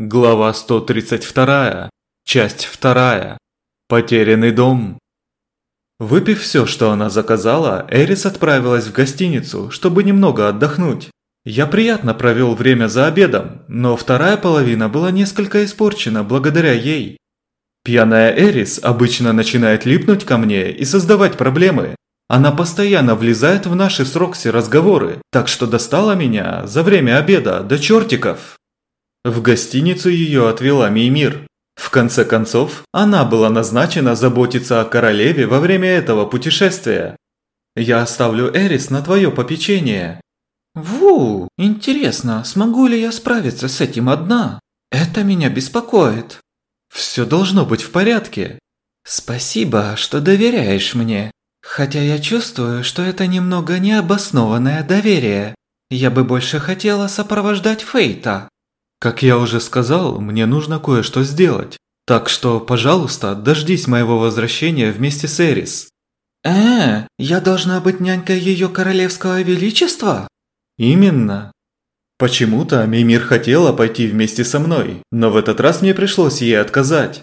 Глава 132. Часть 2. Потерянный дом. Выпив все, что она заказала, Эрис отправилась в гостиницу, чтобы немного отдохнуть. Я приятно провел время за обедом, но вторая половина была несколько испорчена благодаря ей. Пьяная Эрис обычно начинает липнуть ко мне и создавать проблемы. Она постоянно влезает в наши с Рокси разговоры, так что достала меня за время обеда до чертиков. В гостиницу ее отвела Меймир. В конце концов, она была назначена заботиться о королеве во время этого путешествия. Я оставлю Эрис на твое попечение. Ву, интересно, смогу ли я справиться с этим одна? Это меня беспокоит. Все должно быть в порядке. Спасибо, что доверяешь мне. Хотя я чувствую, что это немного необоснованное доверие. Я бы больше хотела сопровождать Фейта. Как я уже сказал, мне нужно кое-что сделать. Так что, пожалуйста, дождись моего возвращения вместе с Эрис. Э, я должна быть нянькой ее королевского величества? Именно. Почему-то Мимир хотела пойти вместе со мной, но в этот раз мне пришлось ей отказать.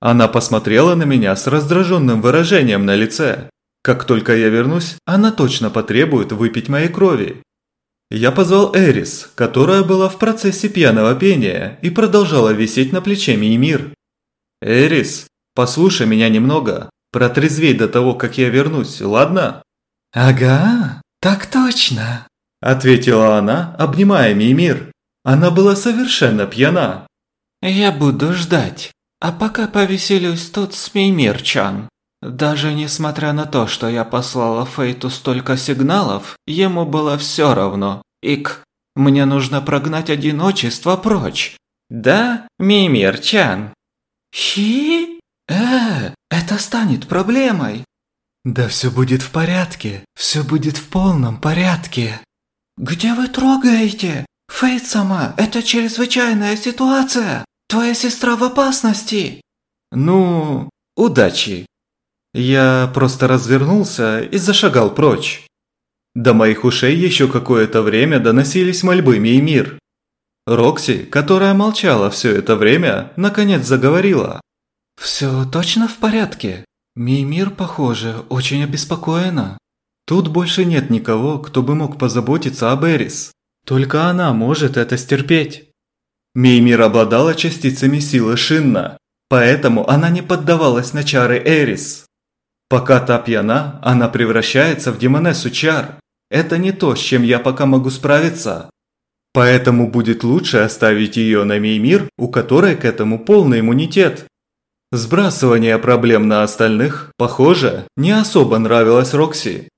Она посмотрела на меня с раздраженным выражением на лице. Как только я вернусь, она точно потребует выпить моей крови. Я позвал Эрис, которая была в процессе пьяного пения и продолжала висеть на плече Мимир. «Эрис, послушай меня немного, протрезвей до того, как я вернусь, ладно?» «Ага, так точно», – ответила она, обнимая Мимир. Она была совершенно пьяна. «Я буду ждать, а пока повеселюсь тут с Мимирчан». Даже несмотря на то, что я послала Фейту столько сигналов, ему было все равно. Ик, мне нужно прогнать одиночество прочь. Да, Мимир-чан? Хи? Э, это станет проблемой. Да все будет в порядке, все будет в полном порядке. Где вы трогаете? Фейт сама, это чрезвычайная ситуация. Твоя сестра в опасности. Ну, удачи. Я просто развернулся и зашагал прочь. До моих ушей еще какое-то время доносились мольбы Меймир. Рокси, которая молчала все это время, наконец заговорила. «Все точно в порядке. Меймир, похоже, очень обеспокоена. Тут больше нет никого, кто бы мог позаботиться об Эрис. Только она может это стерпеть». Меймир обладала частицами силы Шинна, поэтому она не поддавалась на чары Эрис. Пока та пьяна, она превращается в демонессу чар. Это не то, с чем я пока могу справиться. Поэтому будет лучше оставить ее на Меймир, у которой к этому полный иммунитет. Сбрасывание проблем на остальных, похоже, не особо нравилось Рокси.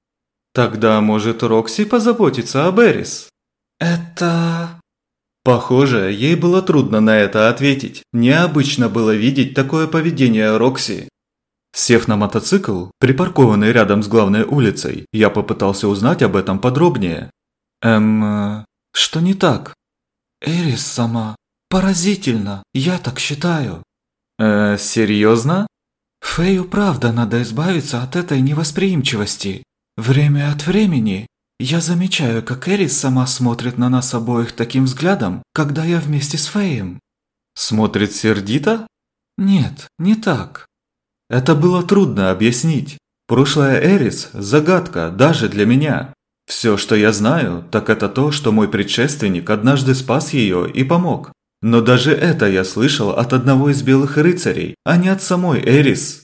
Тогда, может, Рокси позаботится об Эрис? Это... Похоже, ей было трудно на это ответить. Необычно было видеть такое поведение Рокси. Сев на мотоцикл, припаркованный рядом с главной улицей, я попытался узнать об этом подробнее. Эм, что не так? Эрис сама. Поразительно, я так считаю. Э, серьезно? Фею правда надо избавиться от этой невосприимчивости. Время от времени я замечаю, как Эрис сама смотрит на нас обоих таким взглядом, когда я вместе с Феем. Смотрит сердито? Нет, не так. Это было трудно объяснить. Прошлое Эрис – загадка даже для меня. Все, что я знаю, так это то, что мой предшественник однажды спас ее и помог. Но даже это я слышал от одного из белых рыцарей, а не от самой Эрис.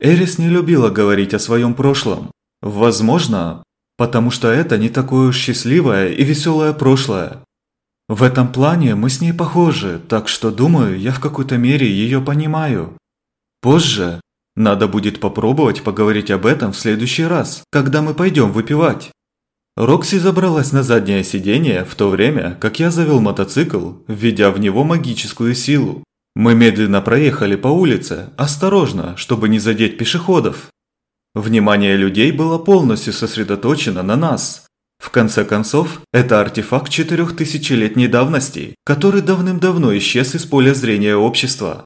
Эрис не любила говорить о своем прошлом. Возможно, потому что это не такое уж счастливое и веселое прошлое. В этом плане мы с ней похожи, так что думаю, я в какой-то мере ее понимаю. Позже, надо будет попробовать поговорить об этом в следующий раз, когда мы пойдем выпивать. Рокси забралась на заднее сиденье в то время, как я завел мотоцикл, введя в него магическую силу. Мы медленно проехали по улице, осторожно, чтобы не задеть пешеходов. Внимание людей было полностью сосредоточено на нас. В конце концов, это артефакт четырехтысячелетней давности, который давным-давно исчез из поля зрения общества.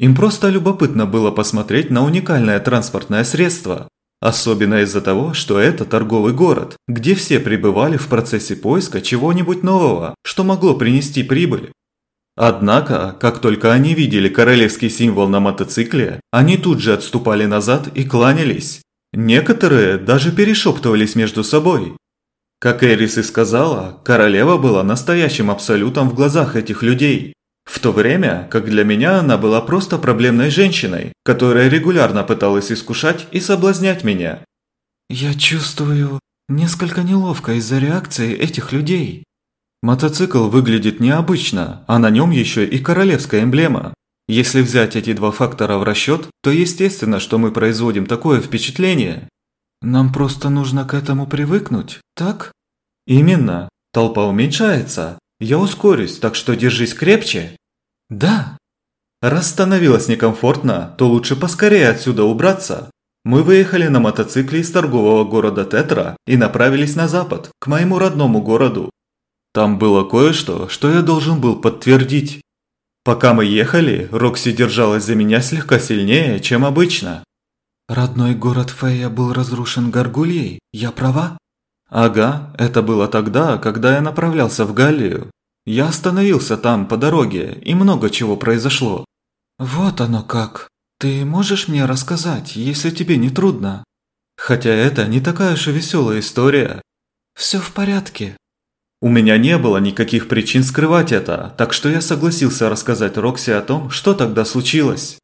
Им просто любопытно было посмотреть на уникальное транспортное средство. Особенно из-за того, что это торговый город, где все пребывали в процессе поиска чего-нибудь нового, что могло принести прибыль. Однако, как только они видели королевский символ на мотоцикле, они тут же отступали назад и кланялись. Некоторые даже перешептывались между собой. Как Эрис и сказала, королева была настоящим абсолютом в глазах этих людей. В то время, как для меня она была просто проблемной женщиной, которая регулярно пыталась искушать и соблазнять меня. «Я чувствую несколько неловко из-за реакции этих людей». Мотоцикл выглядит необычно, а на нем еще и королевская эмблема. Если взять эти два фактора в расчет, то естественно, что мы производим такое впечатление. Нам просто нужно к этому привыкнуть, так? Именно. Толпа уменьшается. Я ускорюсь, так что держись крепче. Да. Раз становилось некомфортно, то лучше поскорее отсюда убраться. Мы выехали на мотоцикле из торгового города Тетра и направились на запад, к моему родному городу. Там было кое-что, что я должен был подтвердить. Пока мы ехали, Рокси держалась за меня слегка сильнее, чем обычно. Родной город Фея был разрушен Гаргульей, я права? Ага, это было тогда, когда я направлялся в Галлию. Я остановился там по дороге, и много чего произошло. Вот оно как. Ты можешь мне рассказать, если тебе не трудно? Хотя это не такая уж и веселая история. Все в порядке. У меня не было никаких причин скрывать это, так что я согласился рассказать Рокси о том, что тогда случилось.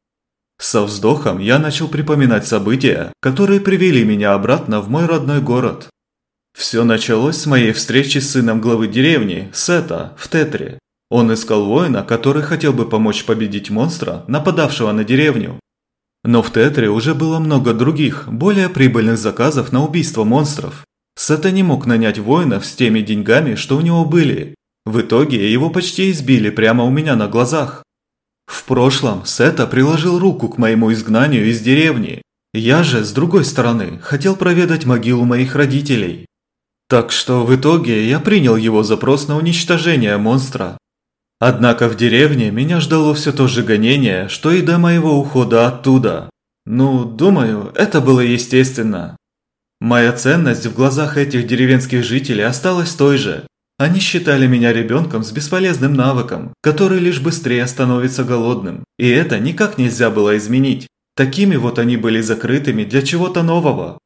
Со вздохом я начал припоминать события, которые привели меня обратно в мой родной город. Все началось с моей встречи с сыном главы деревни, Сета, в Тетре. Он искал воина, который хотел бы помочь победить монстра, нападавшего на деревню. Но в Тетре уже было много других, более прибыльных заказов на убийство монстров. Сета не мог нанять воинов с теми деньгами, что у него были. В итоге его почти избили прямо у меня на глазах. В прошлом Сета приложил руку к моему изгнанию из деревни. Я же, с другой стороны, хотел проведать могилу моих родителей. Так что в итоге я принял его запрос на уничтожение монстра. Однако в деревне меня ждало все то же гонение, что и до моего ухода оттуда. Ну, думаю, это было естественно. Моя ценность в глазах этих деревенских жителей осталась той же. Они считали меня ребенком с бесполезным навыком, который лишь быстрее становится голодным. И это никак нельзя было изменить. Такими вот они были закрытыми для чего-то нового.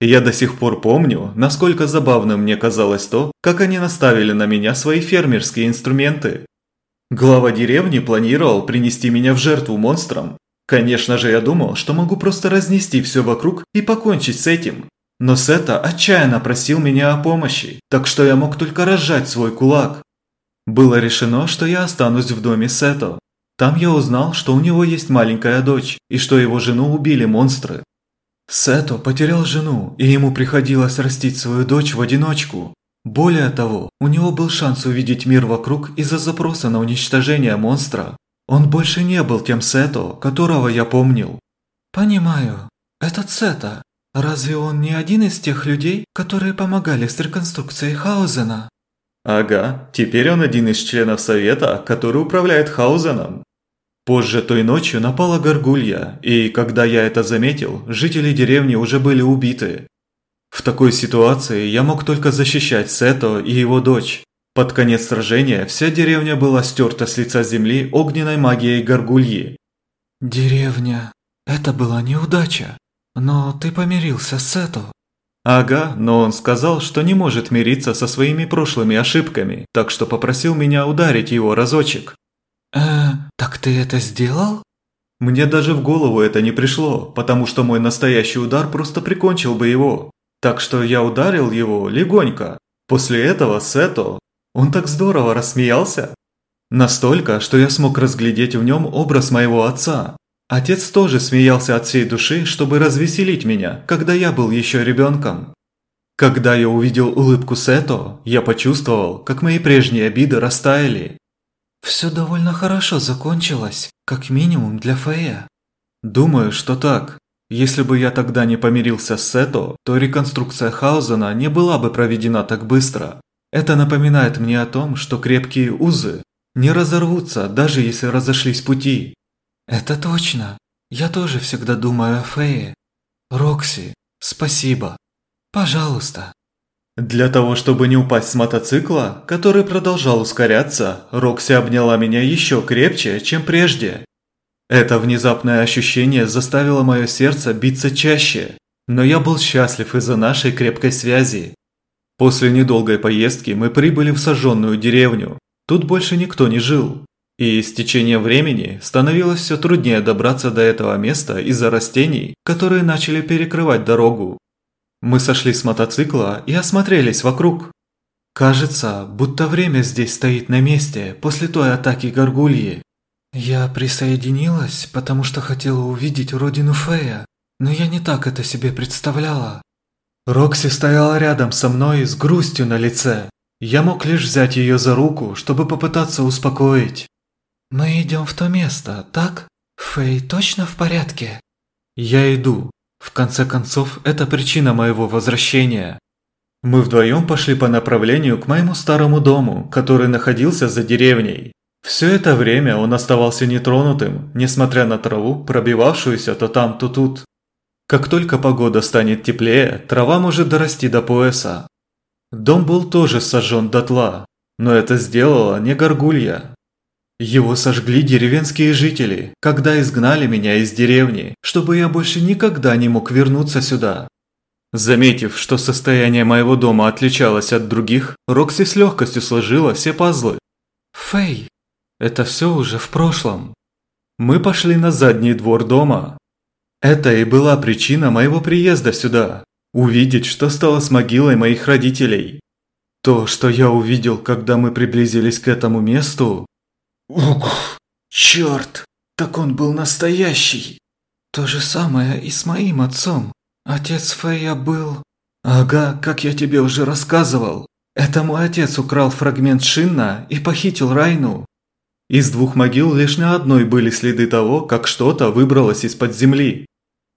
Я до сих пор помню, насколько забавным мне казалось то, как они наставили на меня свои фермерские инструменты. Глава деревни планировал принести меня в жертву монстрам. Конечно же, я думал, что могу просто разнести все вокруг и покончить с этим. Но Сета отчаянно просил меня о помощи, так что я мог только разжать свой кулак. Было решено, что я останусь в доме Сето. Там я узнал, что у него есть маленькая дочь, и что его жену убили монстры. Сето потерял жену, и ему приходилось растить свою дочь в одиночку. Более того, у него был шанс увидеть мир вокруг из-за запроса на уничтожение монстра. Он больше не был тем Сето, которого я помнил. Понимаю. Этот Сета, Разве он не один из тех людей, которые помогали с реконструкцией Хаузена? Ага, теперь он один из членов совета, который управляет Хаузеном. Позже той ночью напала горгулья, и когда я это заметил, жители деревни уже были убиты. В такой ситуации я мог только защищать Сето и его дочь. Под конец сражения вся деревня была стерта с лица земли огненной магией горгульи. Деревня. Это была неудача. «Но ты помирился с Сето?» «Ага, но он сказал, что не может мириться со своими прошлыми ошибками, так что попросил меня ударить его разочек». «Э, так ты это сделал?» Мне даже в голову это не пришло, потому что мой настоящий удар просто прикончил бы его. Так что я ударил его легонько. После этого Сето, он так здорово рассмеялся. Настолько, что я смог разглядеть в нем образ моего отца. Отец тоже смеялся от всей души, чтобы развеселить меня, когда я был еще ребенком. Когда я увидел улыбку Сето, я почувствовал, как мои прежние обиды растаяли. Все довольно хорошо закончилось, как минимум для Фея. Думаю, что так. Если бы я тогда не помирился с Сето, то реконструкция Хаузена не была бы проведена так быстро. Это напоминает мне о том, что крепкие узы не разорвутся, даже если разошлись пути. Это точно. Я тоже всегда думаю о Фее. Рокси, спасибо. Пожалуйста. Для того, чтобы не упасть с мотоцикла, который продолжал ускоряться, Рокси обняла меня еще крепче, чем прежде. Это внезапное ощущение заставило мое сердце биться чаще, но я был счастлив из-за нашей крепкой связи. После недолгой поездки мы прибыли в сожженную деревню. Тут больше никто не жил. И с течением времени становилось все труднее добраться до этого места из-за растений, которые начали перекрывать дорогу. Мы сошли с мотоцикла и осмотрелись вокруг. Кажется, будто время здесь стоит на месте после той атаки горгульи. Я присоединилась, потому что хотела увидеть родину Фея, но я не так это себе представляла. Рокси стояла рядом со мной с грустью на лице. Я мог лишь взять ее за руку, чтобы попытаться успокоить. «Мы идем в то место, так? Фэй точно в порядке?» «Я иду. В конце концов, это причина моего возвращения. Мы вдвоем пошли по направлению к моему старому дому, который находился за деревней. Все это время он оставался нетронутым, несмотря на траву, пробивавшуюся то там, то тут. Как только погода станет теплее, трава может дорасти до пояса. Дом был тоже сожжен дотла, но это сделала не горгулья. Его сожгли деревенские жители, когда изгнали меня из деревни, чтобы я больше никогда не мог вернуться сюда. Заметив, что состояние моего дома отличалось от других, Рокси с легкостью сложила все пазлы. «Фэй, это все уже в прошлом». Мы пошли на задний двор дома. Это и была причина моего приезда сюда. Увидеть, что стало с могилой моих родителей. То, что я увидел, когда мы приблизились к этому месту, Ух, черт, так он был настоящий. То же самое и с моим отцом. Отец Фея был... Ага, как я тебе уже рассказывал. Это мой отец украл фрагмент Шинна и похитил Райну. Из двух могил лишь на одной были следы того, как что-то выбралось из-под земли.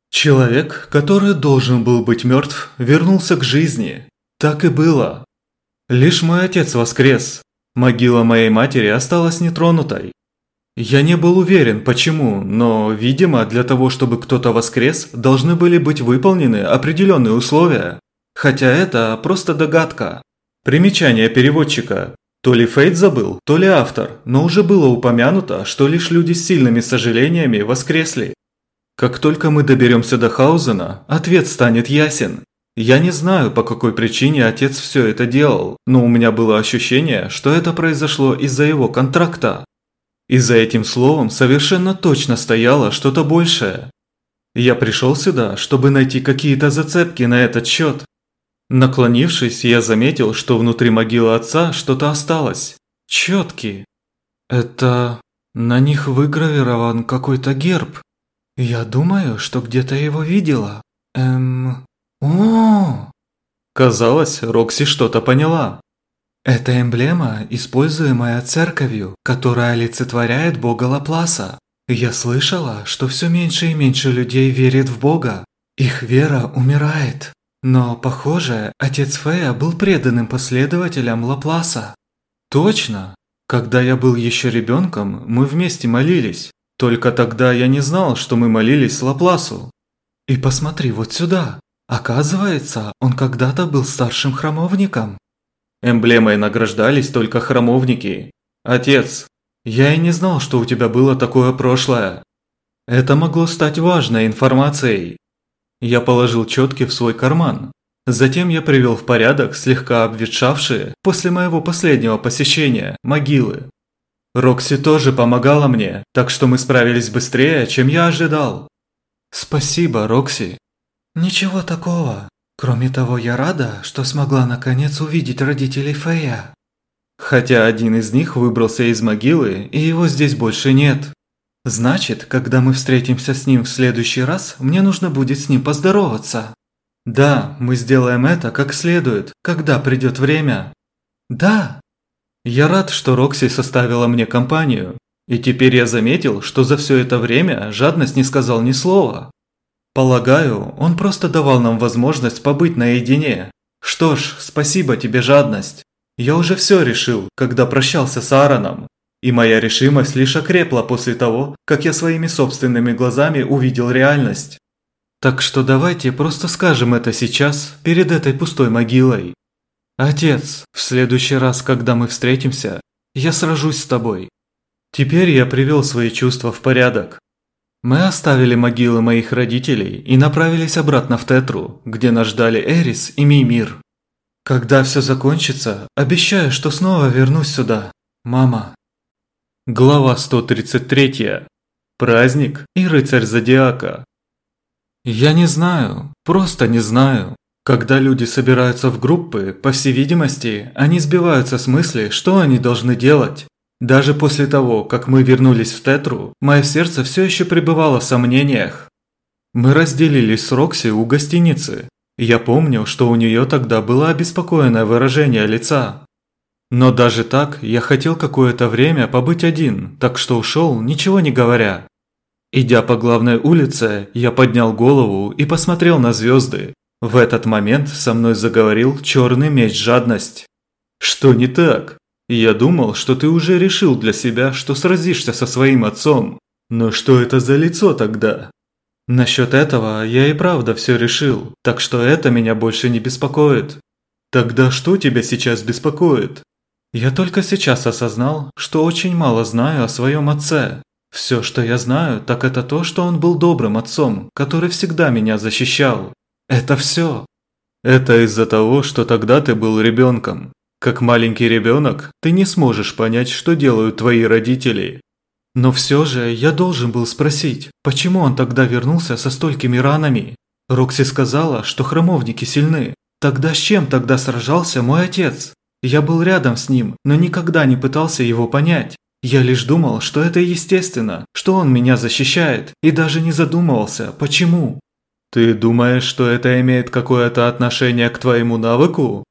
Человек, который должен был быть мертв, вернулся к жизни. Так и было. Лишь мой отец воскрес, Могила моей матери осталась нетронутой. Я не был уверен, почему, но, видимо, для того, чтобы кто-то воскрес, должны были быть выполнены определенные условия. Хотя это просто догадка. Примечание переводчика. То ли Фейт забыл, то ли автор, но уже было упомянуто, что лишь люди с сильными сожалениями воскресли. Как только мы доберемся до Хаузена, ответ станет ясен. Я не знаю, по какой причине отец все это делал, но у меня было ощущение, что это произошло из-за его контракта. И за этим словом совершенно точно стояло что-то большее. Я пришел сюда, чтобы найти какие-то зацепки на этот счет. Наклонившись, я заметил, что внутри могилы отца что-то осталось. Четки. Это... на них выгравирован какой-то герб. Я думаю, что где-то его видела. Эм... О! Казалось, Рокси что-то поняла. Это эмблема, используемая церковью, которая олицетворяет бога Лапласа. Я слышала, что все меньше и меньше людей верит в бога. Их вера умирает. Но, похоже, отец Фея был преданным последователем Лапласа. Точно. Когда я был еще ребенком, мы вместе молились. Только тогда я не знал, что мы молились Лапласу. И посмотри вот сюда. Оказывается, он когда-то был старшим храмовником. Эмблемой награждались только храмовники. Отец, я и не знал, что у тебя было такое прошлое. Это могло стать важной информацией. Я положил четки в свой карман. Затем я привел в порядок слегка обветшавшие после моего последнего посещения могилы. Рокси тоже помогала мне, так что мы справились быстрее, чем я ожидал. Спасибо, Рокси. Ничего такого. Кроме того, я рада, что смогла наконец увидеть родителей Фея. Хотя один из них выбрался из могилы, и его здесь больше нет. Значит, когда мы встретимся с ним в следующий раз, мне нужно будет с ним поздороваться. Да, мы сделаем это как следует, когда придет время. Да. Я рад, что Рокси составила мне компанию. И теперь я заметил, что за все это время жадность не сказал ни слова. Полагаю, он просто давал нам возможность побыть наедине. Что ж, спасибо тебе, жадность. Я уже все решил, когда прощался с Аароном. И моя решимость лишь окрепла после того, как я своими собственными глазами увидел реальность. Так что давайте просто скажем это сейчас, перед этой пустой могилой. «Отец, в следующий раз, когда мы встретимся, я сражусь с тобой». Теперь я привел свои чувства в порядок. Мы оставили могилы моих родителей и направились обратно в Тетру, где нас ждали Эрис и Мимир. Когда все закончится, обещаю, что снова вернусь сюда, мама. Глава 133. Праздник и рыцарь Зодиака. Я не знаю, просто не знаю. Когда люди собираются в группы, по всей видимости, они сбиваются с мысли, что они должны делать. Даже после того, как мы вернулись в Тетру, мое сердце все еще пребывало в сомнениях. Мы разделились с Рокси у гостиницы. Я помню, что у нее тогда было обеспокоенное выражение лица. Но даже так, я хотел какое-то время побыть один, так что ушел, ничего не говоря. Идя по главной улице, я поднял голову и посмотрел на звезды, в этот момент со мной заговорил черный меч жадность. «Что не так? Я думал, что ты уже решил для себя, что сразишься со своим отцом. Но что это за лицо тогда?» «Насчет этого я и правда все решил, так что это меня больше не беспокоит». «Тогда что тебя сейчас беспокоит?» «Я только сейчас осознал, что очень мало знаю о своем отце. Все, что я знаю, так это то, что он был добрым отцом, который всегда меня защищал. Это все. Это из-за того, что тогда ты был ребенком. Как маленький ребенок, ты не сможешь понять, что делают твои родители. Но все же я должен был спросить, почему он тогда вернулся со столькими ранами? Рокси сказала, что храмовники сильны. Тогда с чем тогда сражался мой отец? Я был рядом с ним, но никогда не пытался его понять. Я лишь думал, что это естественно, что он меня защищает, и даже не задумывался, почему. Ты думаешь, что это имеет какое-то отношение к твоему навыку?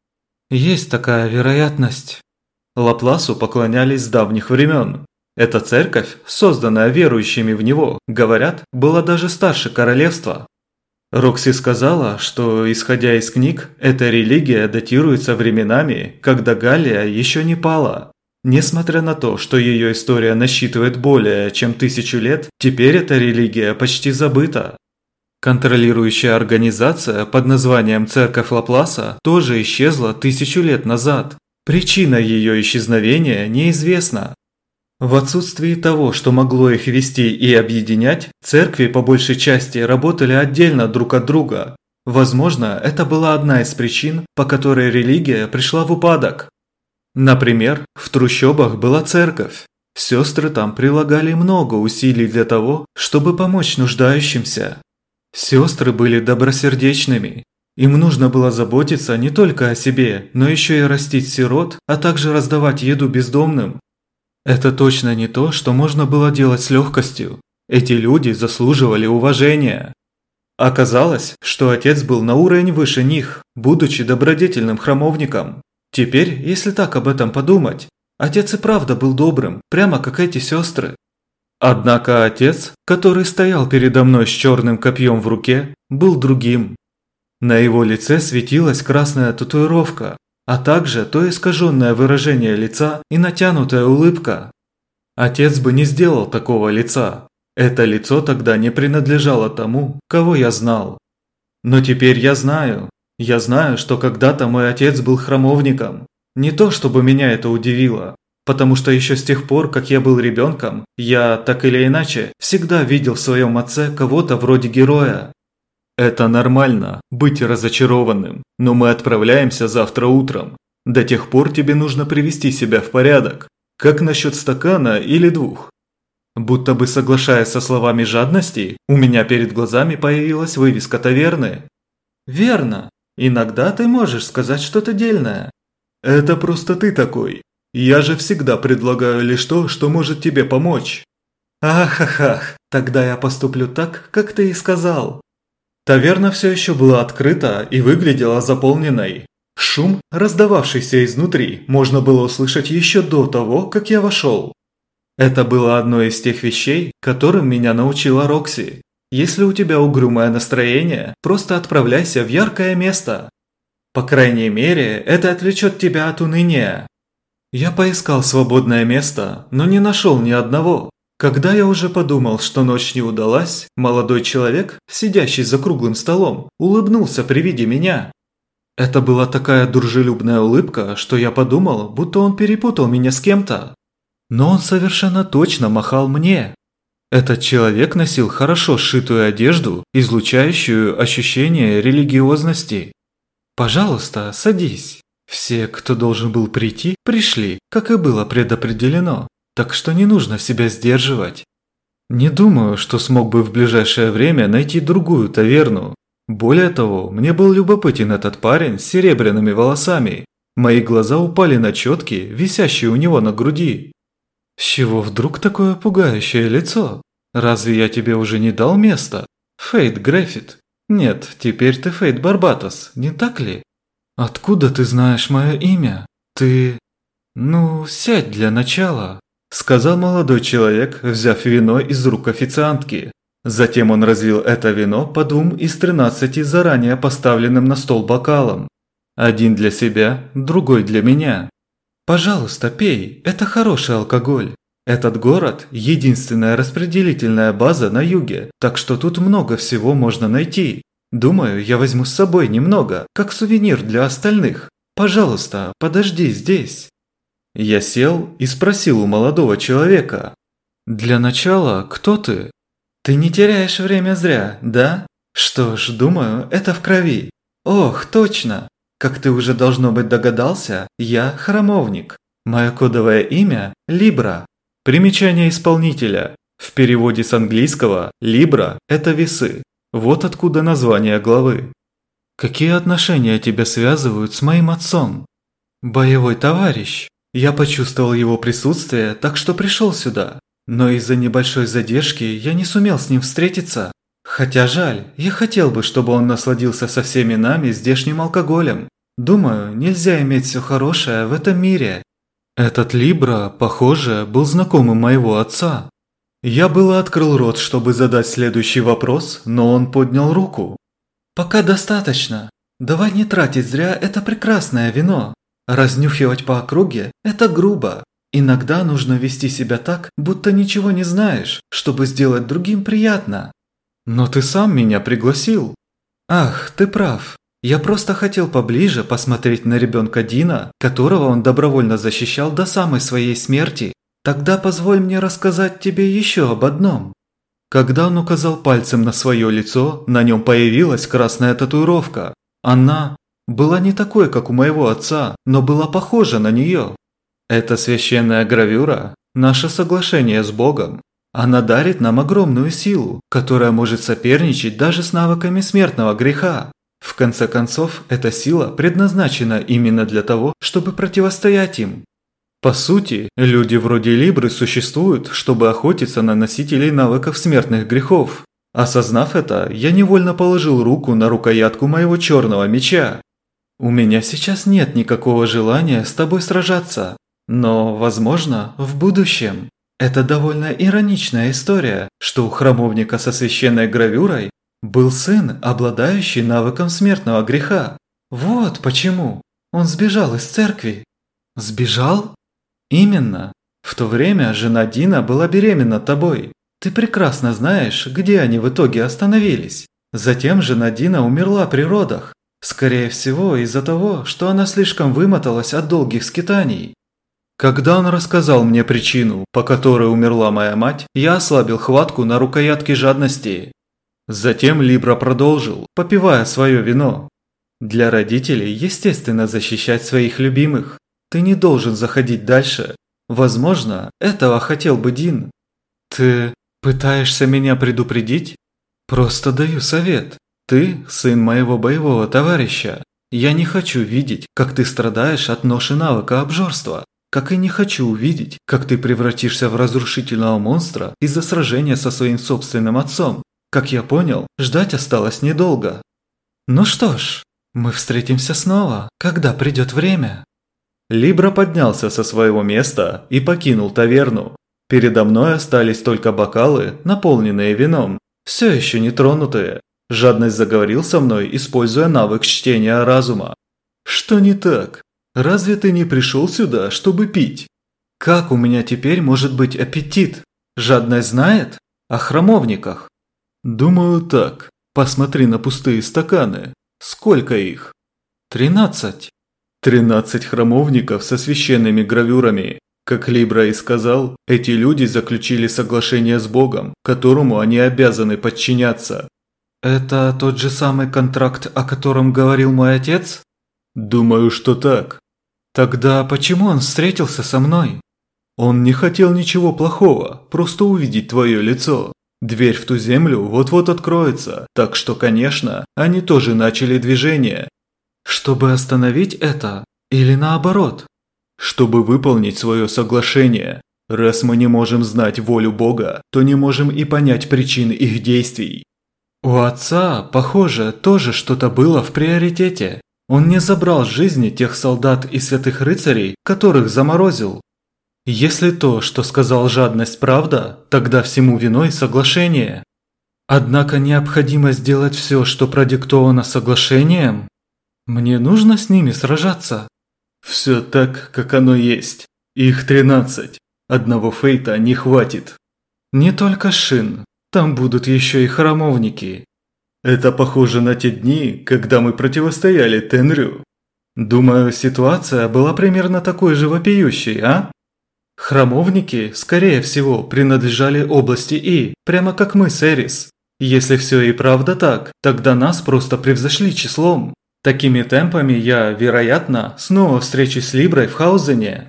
Есть такая вероятность. Лапласу поклонялись с давних времен. Эта церковь, созданная верующими в него, говорят, была даже старше королевства. Рокси сказала, что, исходя из книг, эта религия датируется временами, когда Галлия еще не пала. Несмотря на то, что ее история насчитывает более чем тысячу лет, теперь эта религия почти забыта. Контролирующая организация под названием Церковь Лапласа тоже исчезла тысячу лет назад. Причина ее исчезновения неизвестна. В отсутствии того, что могло их вести и объединять, церкви по большей части работали отдельно друг от друга. Возможно, это была одна из причин, по которой религия пришла в упадок. Например, в трущобах была церковь. Сестры там прилагали много усилий для того, чтобы помочь нуждающимся. Сестры были добросердечными. Им нужно было заботиться не только о себе, но еще и растить сирот, а также раздавать еду бездомным. Это точно не то, что можно было делать с легкостью. Эти люди заслуживали уважения. Оказалось, что отец был на уровень выше них, будучи добродетельным храмовником. Теперь, если так об этом подумать, отец и правда был добрым, прямо как эти сестры. Однако отец, который стоял передо мной с черным копьем в руке, был другим. На его лице светилась красная татуировка, а также то искаженное выражение лица и натянутая улыбка. Отец бы не сделал такого лица. Это лицо тогда не принадлежало тому, кого я знал. Но теперь я знаю. Я знаю, что когда-то мой отец был храмовником. Не то, чтобы меня это удивило, Потому что еще с тех пор, как я был ребенком, я, так или иначе, всегда видел в своем отце кого-то вроде героя. Это нормально, быть разочарованным, но мы отправляемся завтра утром. До тех пор тебе нужно привести себя в порядок. Как насчет стакана или двух? Будто бы соглашаясь со словами жадности, у меня перед глазами появилась вывеска таверны. Верно. Иногда ты можешь сказать что-то дельное. Это просто ты такой. Я же всегда предлагаю лишь то, что может тебе помочь. Ах, ах, ах, тогда я поступлю так, как ты и сказал. Таверна все еще была открыта и выглядела заполненной. Шум, раздававшийся изнутри, можно было услышать еще до того, как я вошел. Это было одно из тех вещей, которым меня научила Рокси. Если у тебя угрюмое настроение, просто отправляйся в яркое место. По крайней мере, это отвлечет тебя от уныния. Я поискал свободное место, но не нашел ни одного. Когда я уже подумал, что ночь не удалась, молодой человек, сидящий за круглым столом, улыбнулся при виде меня. Это была такая дружелюбная улыбка, что я подумал, будто он перепутал меня с кем-то. Но он совершенно точно махал мне. Этот человек носил хорошо сшитую одежду, излучающую ощущение религиозности. «Пожалуйста, садись». Все, кто должен был прийти, пришли, как и было предопределено, так что не нужно себя сдерживать. Не думаю, что смог бы в ближайшее время найти другую таверну. Более того, мне был любопытен этот парень с серебряными волосами. Мои глаза упали на четки, висящие у него на груди. С чего вдруг такое пугающее лицо? Разве я тебе уже не дал места? Фейт Греффит. Нет, теперь ты Фейт Барбатос, не так ли? Откуда ты знаешь мое имя? Ты... Ну, сядь для начала. Сказал молодой человек, взяв вино из рук официантки. Затем он разлил это вино по двум из тринадцати заранее поставленным на стол бокалам. Один для себя, другой для меня. «Пожалуйста, пей, это хороший алкоголь. Этот город – единственная распределительная база на юге, так что тут много всего можно найти. Думаю, я возьму с собой немного, как сувенир для остальных. Пожалуйста, подожди здесь». Я сел и спросил у молодого человека. «Для начала, кто ты?» «Ты не теряешь время зря, да? Что ж, думаю, это в крови. Ох, точно! Как ты уже должно быть догадался, я храмовник. Мое кодовое имя – Либра. Примечание исполнителя. В переводе с английского «Либра» – это весы. Вот откуда название главы. Какие отношения тебя связывают с моим отцом? Боевой товарищ. Я почувствовал его присутствие, так что пришел сюда. Но из-за небольшой задержки я не сумел с ним встретиться. Хотя жаль, я хотел бы, чтобы он насладился со всеми нами здешним алкоголем. Думаю, нельзя иметь все хорошее в этом мире. Этот Либра, похоже, был знакомым моего отца. Я было открыл рот, чтобы задать следующий вопрос, но он поднял руку. «Пока достаточно. Давай не тратить зря это прекрасное вино. Разнюхивать по округе – это грубо. Иногда нужно вести себя так, будто ничего не знаешь, чтобы сделать другим приятно. Но ты сам меня пригласил. Ах, ты прав. Я просто хотел поближе посмотреть на ребенка Дина, которого он добровольно защищал до самой своей смерти. Тогда позволь мне рассказать тебе еще об одном. Когда он указал пальцем на свое лицо, на нем появилась красная татуировка. Она была не такой, как у моего отца, но была похожа на нее. Это священная гравюра – наше соглашение с Богом. Она дарит нам огромную силу, которая может соперничать даже с навыками смертного греха. В конце концов, эта сила предназначена именно для того, чтобы противостоять им. По сути, люди вроде Либры существуют, чтобы охотиться на носителей навыков смертных грехов. Осознав это, я невольно положил руку на рукоятку моего черного меча. У меня сейчас нет никакого желания с тобой сражаться, но, возможно, в будущем. Это довольно ироничная история, что у храмовника со священной гравюрой был сын, обладающий навыком смертного греха. Вот почему. Он сбежал из церкви. Сбежал? Именно. В то время жена Дина была беременна тобой. Ты прекрасно знаешь, где они в итоге остановились. Затем жена Дина умерла при родах. Скорее всего, из-за того, что она слишком вымоталась от долгих скитаний. Когда он рассказал мне причину, по которой умерла моя мать, я ослабил хватку на рукоятке жадности. Затем Либра продолжил, попивая свое вино. Для родителей естественно защищать своих любимых. Ты не должен заходить дальше. Возможно, этого хотел бы Дин. Ты пытаешься меня предупредить? Просто даю совет. Ты сын моего боевого товарища. Я не хочу видеть, как ты страдаешь от ноши навыка обжорства. Как и не хочу увидеть, как ты превратишься в разрушительного монстра из-за сражения со своим собственным отцом. Как я понял, ждать осталось недолго. Ну что ж, мы встретимся снова, когда придет время. Либра поднялся со своего места и покинул таверну. Передо мной остались только бокалы, наполненные вином, все еще не тронутые. Жадность заговорил со мной, используя навык чтения разума. «Что не так? Разве ты не пришел сюда, чтобы пить? Как у меня теперь может быть аппетит? Жадность знает? О храмовниках?» «Думаю так. Посмотри на пустые стаканы. Сколько их?» Тринадцать. Тринадцать храмовников со священными гравюрами. Как Либра и сказал, эти люди заключили соглашение с Богом, которому они обязаны подчиняться. Это тот же самый контракт, о котором говорил мой отец? Думаю, что так. Тогда почему он встретился со мной? Он не хотел ничего плохого, просто увидеть твое лицо. Дверь в ту землю вот-вот откроется, так что, конечно, они тоже начали движение. Чтобы остановить это? Или наоборот? Чтобы выполнить свое соглашение. Раз мы не можем знать волю Бога, то не можем и понять причин их действий. У отца, похоже, тоже что-то было в приоритете. Он не забрал жизни тех солдат и святых рыцарей, которых заморозил. Если то, что сказал жадность, правда, тогда всему виной соглашение. Однако необходимо сделать все, что продиктовано соглашением. Мне нужно с ними сражаться. Все так, как оно есть. Их тринадцать. Одного фейта не хватит. Не только шин. Там будут еще и храмовники. Это похоже на те дни, когда мы противостояли Тенрю. Думаю, ситуация была примерно такой же вопиющей, а? Храмовники, скорее всего, принадлежали области И, прямо как мы с Эрис. Если все и правда так, тогда нас просто превзошли числом. Такими темпами я, вероятно, снова встречусь с Либрой в Хаузене.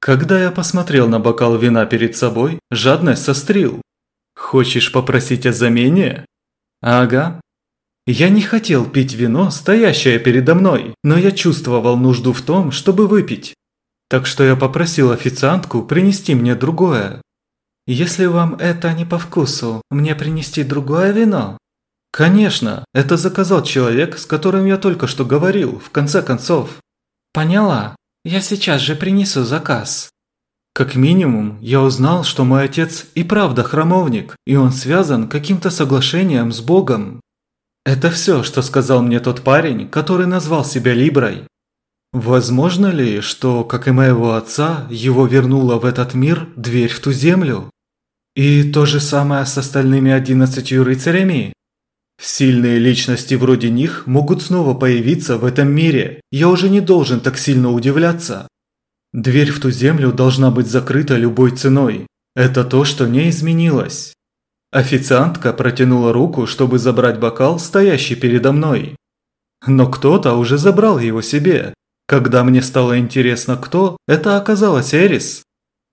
Когда я посмотрел на бокал вина перед собой, жадность сострил. «Хочешь попросить о замене?» «Ага». Я не хотел пить вино, стоящее передо мной, но я чувствовал нужду в том, чтобы выпить. Так что я попросил официантку принести мне другое. Если вам это не по вкусу, мне принести другое вино? Конечно, это заказал человек, с которым я только что говорил, в конце концов. Поняла. Я сейчас же принесу заказ. Как минимум, я узнал, что мой отец и правда храмовник, и он связан каким-то соглашением с Богом. Это все, что сказал мне тот парень, который назвал себя Либрой. Возможно ли, что, как и моего отца, его вернула в этот мир дверь в ту землю? И то же самое с остальными одиннадцатью рыцарями? Сильные личности вроде них могут снова появиться в этом мире. Я уже не должен так сильно удивляться. Дверь в ту землю должна быть закрыта любой ценой. Это то, что не изменилось. Официантка протянула руку, чтобы забрать бокал, стоящий передо мной. Но кто-то уже забрал его себе, когда мне стало интересно, кто, это оказалась Эрис.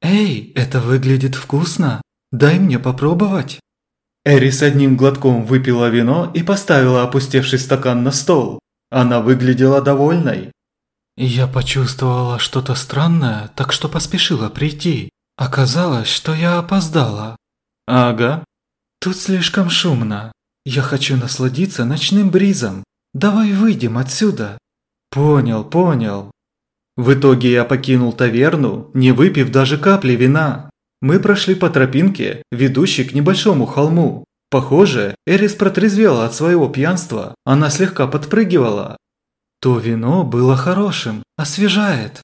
«Эй, это выглядит вкусно. Дай мне попробовать». Эрис одним глотком выпила вино и поставила опустевший стакан на стол. Она выглядела довольной. Я почувствовала что-то странное, так что поспешила прийти. Оказалось, что я опоздала. Ага. Тут слишком шумно. Я хочу насладиться ночным бризом. Давай выйдем отсюда. Понял, понял. В итоге я покинул таверну, не выпив даже капли вина. Мы прошли по тропинке, ведущей к небольшому холму. Похоже, Эрис протрезвела от своего пьянства, она слегка подпрыгивала. То вино было хорошим, освежает.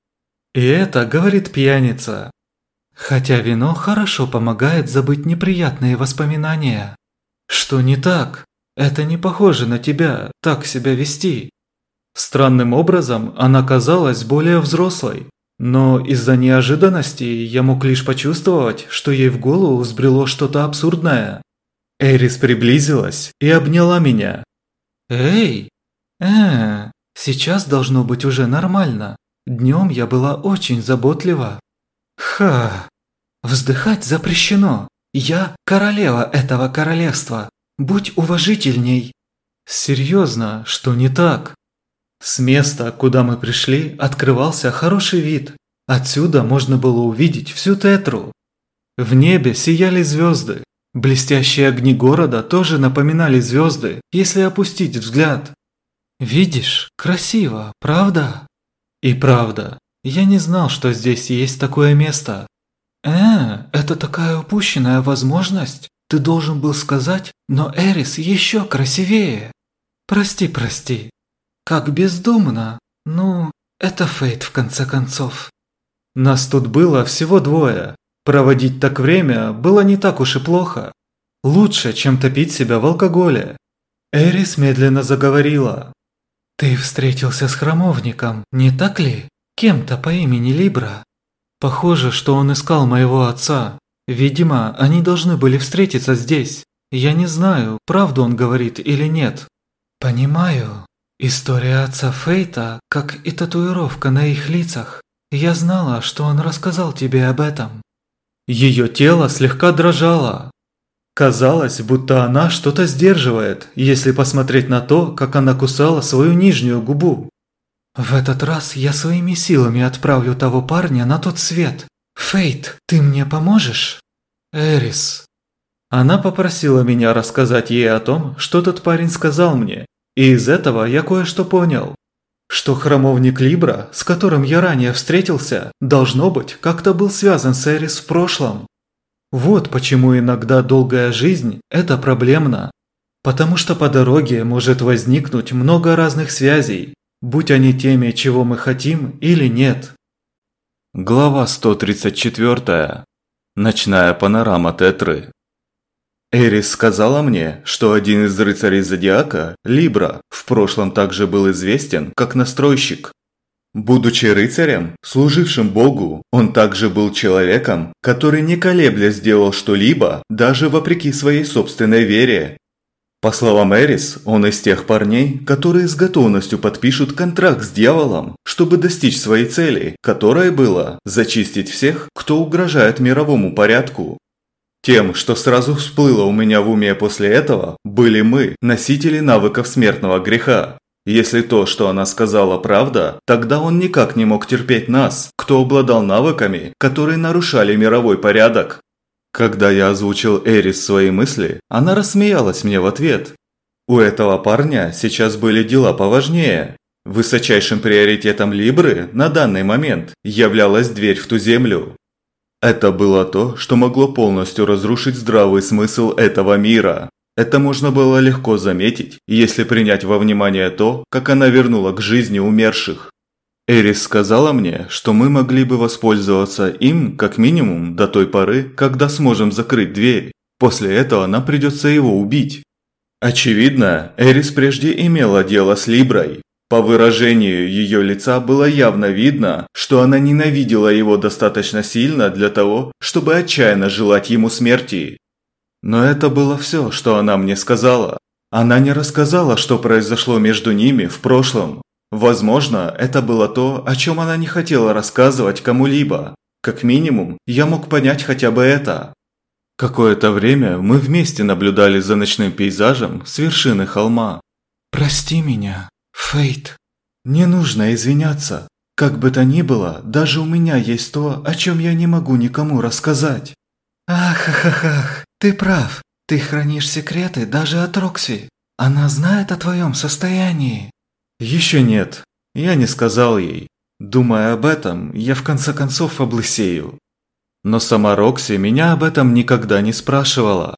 И это говорит пьяница. Хотя вино хорошо помогает забыть неприятные воспоминания. Что не так? Это не похоже на тебя, так себя вести. Странным образом она казалась более взрослой. Но из-за неожиданности я мог лишь почувствовать, что ей в голову взбрело что-то абсурдное. Эрис приблизилась и обняла меня. «Эй! Э, сейчас должно быть уже нормально. Днем я была очень заботлива». «Ха! Вздыхать запрещено. Я королева этого королевства. Будь уважительней». «Серьезно, что не так?» С места, куда мы пришли, открывался хороший вид. Отсюда можно было увидеть всю Тетру. В небе сияли звезды. Блестящие огни города тоже напоминали звезды, если опустить взгляд. Видишь, красиво, правда? И правда, я не знал, что здесь есть такое место. Э, это такая упущенная возможность. Ты должен был сказать, но Эрис еще красивее. Прости, прости, как бездумно. Ну, это фейт в конце концов. Нас тут было всего двое. Проводить так время было не так уж и плохо. Лучше, чем топить себя в алкоголе. Эрис медленно заговорила. Ты встретился с храмовником, не так ли? Кем-то по имени Либра. Похоже, что он искал моего отца. Видимо, они должны были встретиться здесь. Я не знаю, правду он говорит или нет. Понимаю. История отца Фейта, как и татуировка на их лицах. Я знала, что он рассказал тебе об этом. Ее тело слегка дрожало. Казалось, будто она что-то сдерживает, если посмотреть на то, как она кусала свою нижнюю губу. В этот раз я своими силами отправлю того парня на тот свет. Фейт, ты мне поможешь? Эрис. Она попросила меня рассказать ей о том, что тот парень сказал мне, и из этого я кое-что понял. Что храмовник Либра, с которым я ранее встретился, должно быть, как-то был связан с Эрис в прошлом. Вот почему иногда долгая жизнь – это проблемно. Потому что по дороге может возникнуть много разных связей, будь они теми, чего мы хотим или нет. Глава 134. Ночная панорама Тетры. Эрис сказала мне, что один из рыцарей Зодиака, Либра, в прошлом также был известен как настройщик. Будучи рыцарем, служившим Богу, он также был человеком, который не колебля сделал что-либо, даже вопреки своей собственной вере. По словам Эрис, он из тех парней, которые с готовностью подпишут контракт с дьяволом, чтобы достичь своей цели, которая была зачистить всех, кто угрожает мировому порядку. Тем, что сразу всплыло у меня в уме после этого, были мы, носители навыков смертного греха. Если то, что она сказала, правда, тогда он никак не мог терпеть нас, кто обладал навыками, которые нарушали мировой порядок. Когда я озвучил Эрис свои мысли, она рассмеялась мне в ответ. У этого парня сейчас были дела поважнее. Высочайшим приоритетом Либры на данный момент являлась дверь в ту землю, это было то, что могло полностью разрушить здравый смысл этого мира. Это можно было легко заметить, если принять во внимание то, как она вернула к жизни умерших. Эрис сказала мне, что мы могли бы воспользоваться им как минимум до той поры, когда сможем закрыть дверь. После этого нам придется его убить. Очевидно, Эрис прежде имела дело с Либрой, по выражению ее лица было явно видно, что она ненавидела его достаточно сильно для того, чтобы отчаянно желать ему смерти. Но это было все, что она мне сказала. Она не рассказала, что произошло между ними в прошлом. Возможно, это было то, о чем она не хотела рассказывать кому-либо. Как минимум, я мог понять хотя бы это. Какое-то время мы вместе наблюдали за ночным пейзажем с вершины холма. «Прости меня», Фейт, не нужно извиняться. Как бы то ни было, даже у меня есть то, о чем я не могу никому рассказать. Ах, ах, ах, ах, ты прав. Ты хранишь секреты даже от Рокси. Она знает о твоем состоянии. Еще нет. Я не сказал ей. Думая об этом, я в конце концов облысею. Но сама Рокси меня об этом никогда не спрашивала.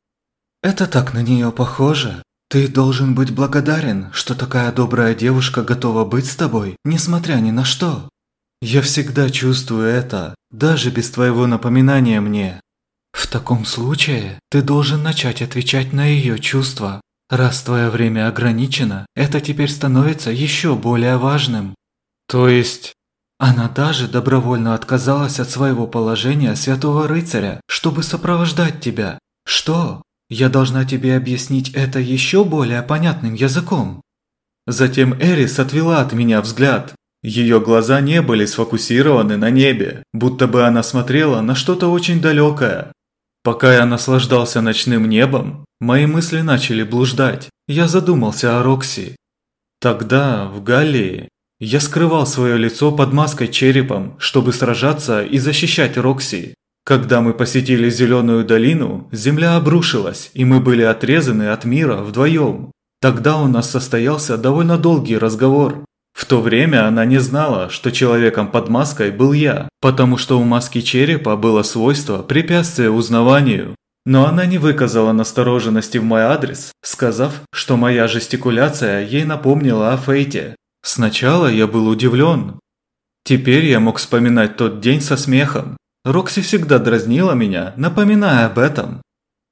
Это так на нее похоже. Ты должен быть благодарен, что такая добрая девушка готова быть с тобой, несмотря ни на что. Я всегда чувствую это, даже без твоего напоминания мне. В таком случае ты должен начать отвечать на ее чувства. Раз твое время ограничено, это теперь становится еще более важным. То есть... Она даже добровольно отказалась от своего положения святого рыцаря, чтобы сопровождать тебя. Что? Я должна тебе объяснить это еще более понятным языком. Затем Эрис отвела от меня взгляд. Ее глаза не были сфокусированы на небе, будто бы она смотрела на что-то очень далекое. Пока я наслаждался ночным небом, мои мысли начали блуждать. Я задумался о Рокси. Тогда, в Галлии, я скрывал свое лицо под маской черепом, чтобы сражаться и защищать Рокси. Когда мы посетили Зеленую долину, земля обрушилась, и мы были отрезаны от мира вдвоем. Тогда у нас состоялся довольно долгий разговор. В то время она не знала, что человеком под маской был я, потому что у маски черепа было свойство препятствия узнаванию. Но она не выказала настороженности в мой адрес, сказав, что моя жестикуляция ей напомнила о Фейте. Сначала я был удивлен. Теперь я мог вспоминать тот день со смехом, Рокси всегда дразнила меня, напоминая об этом.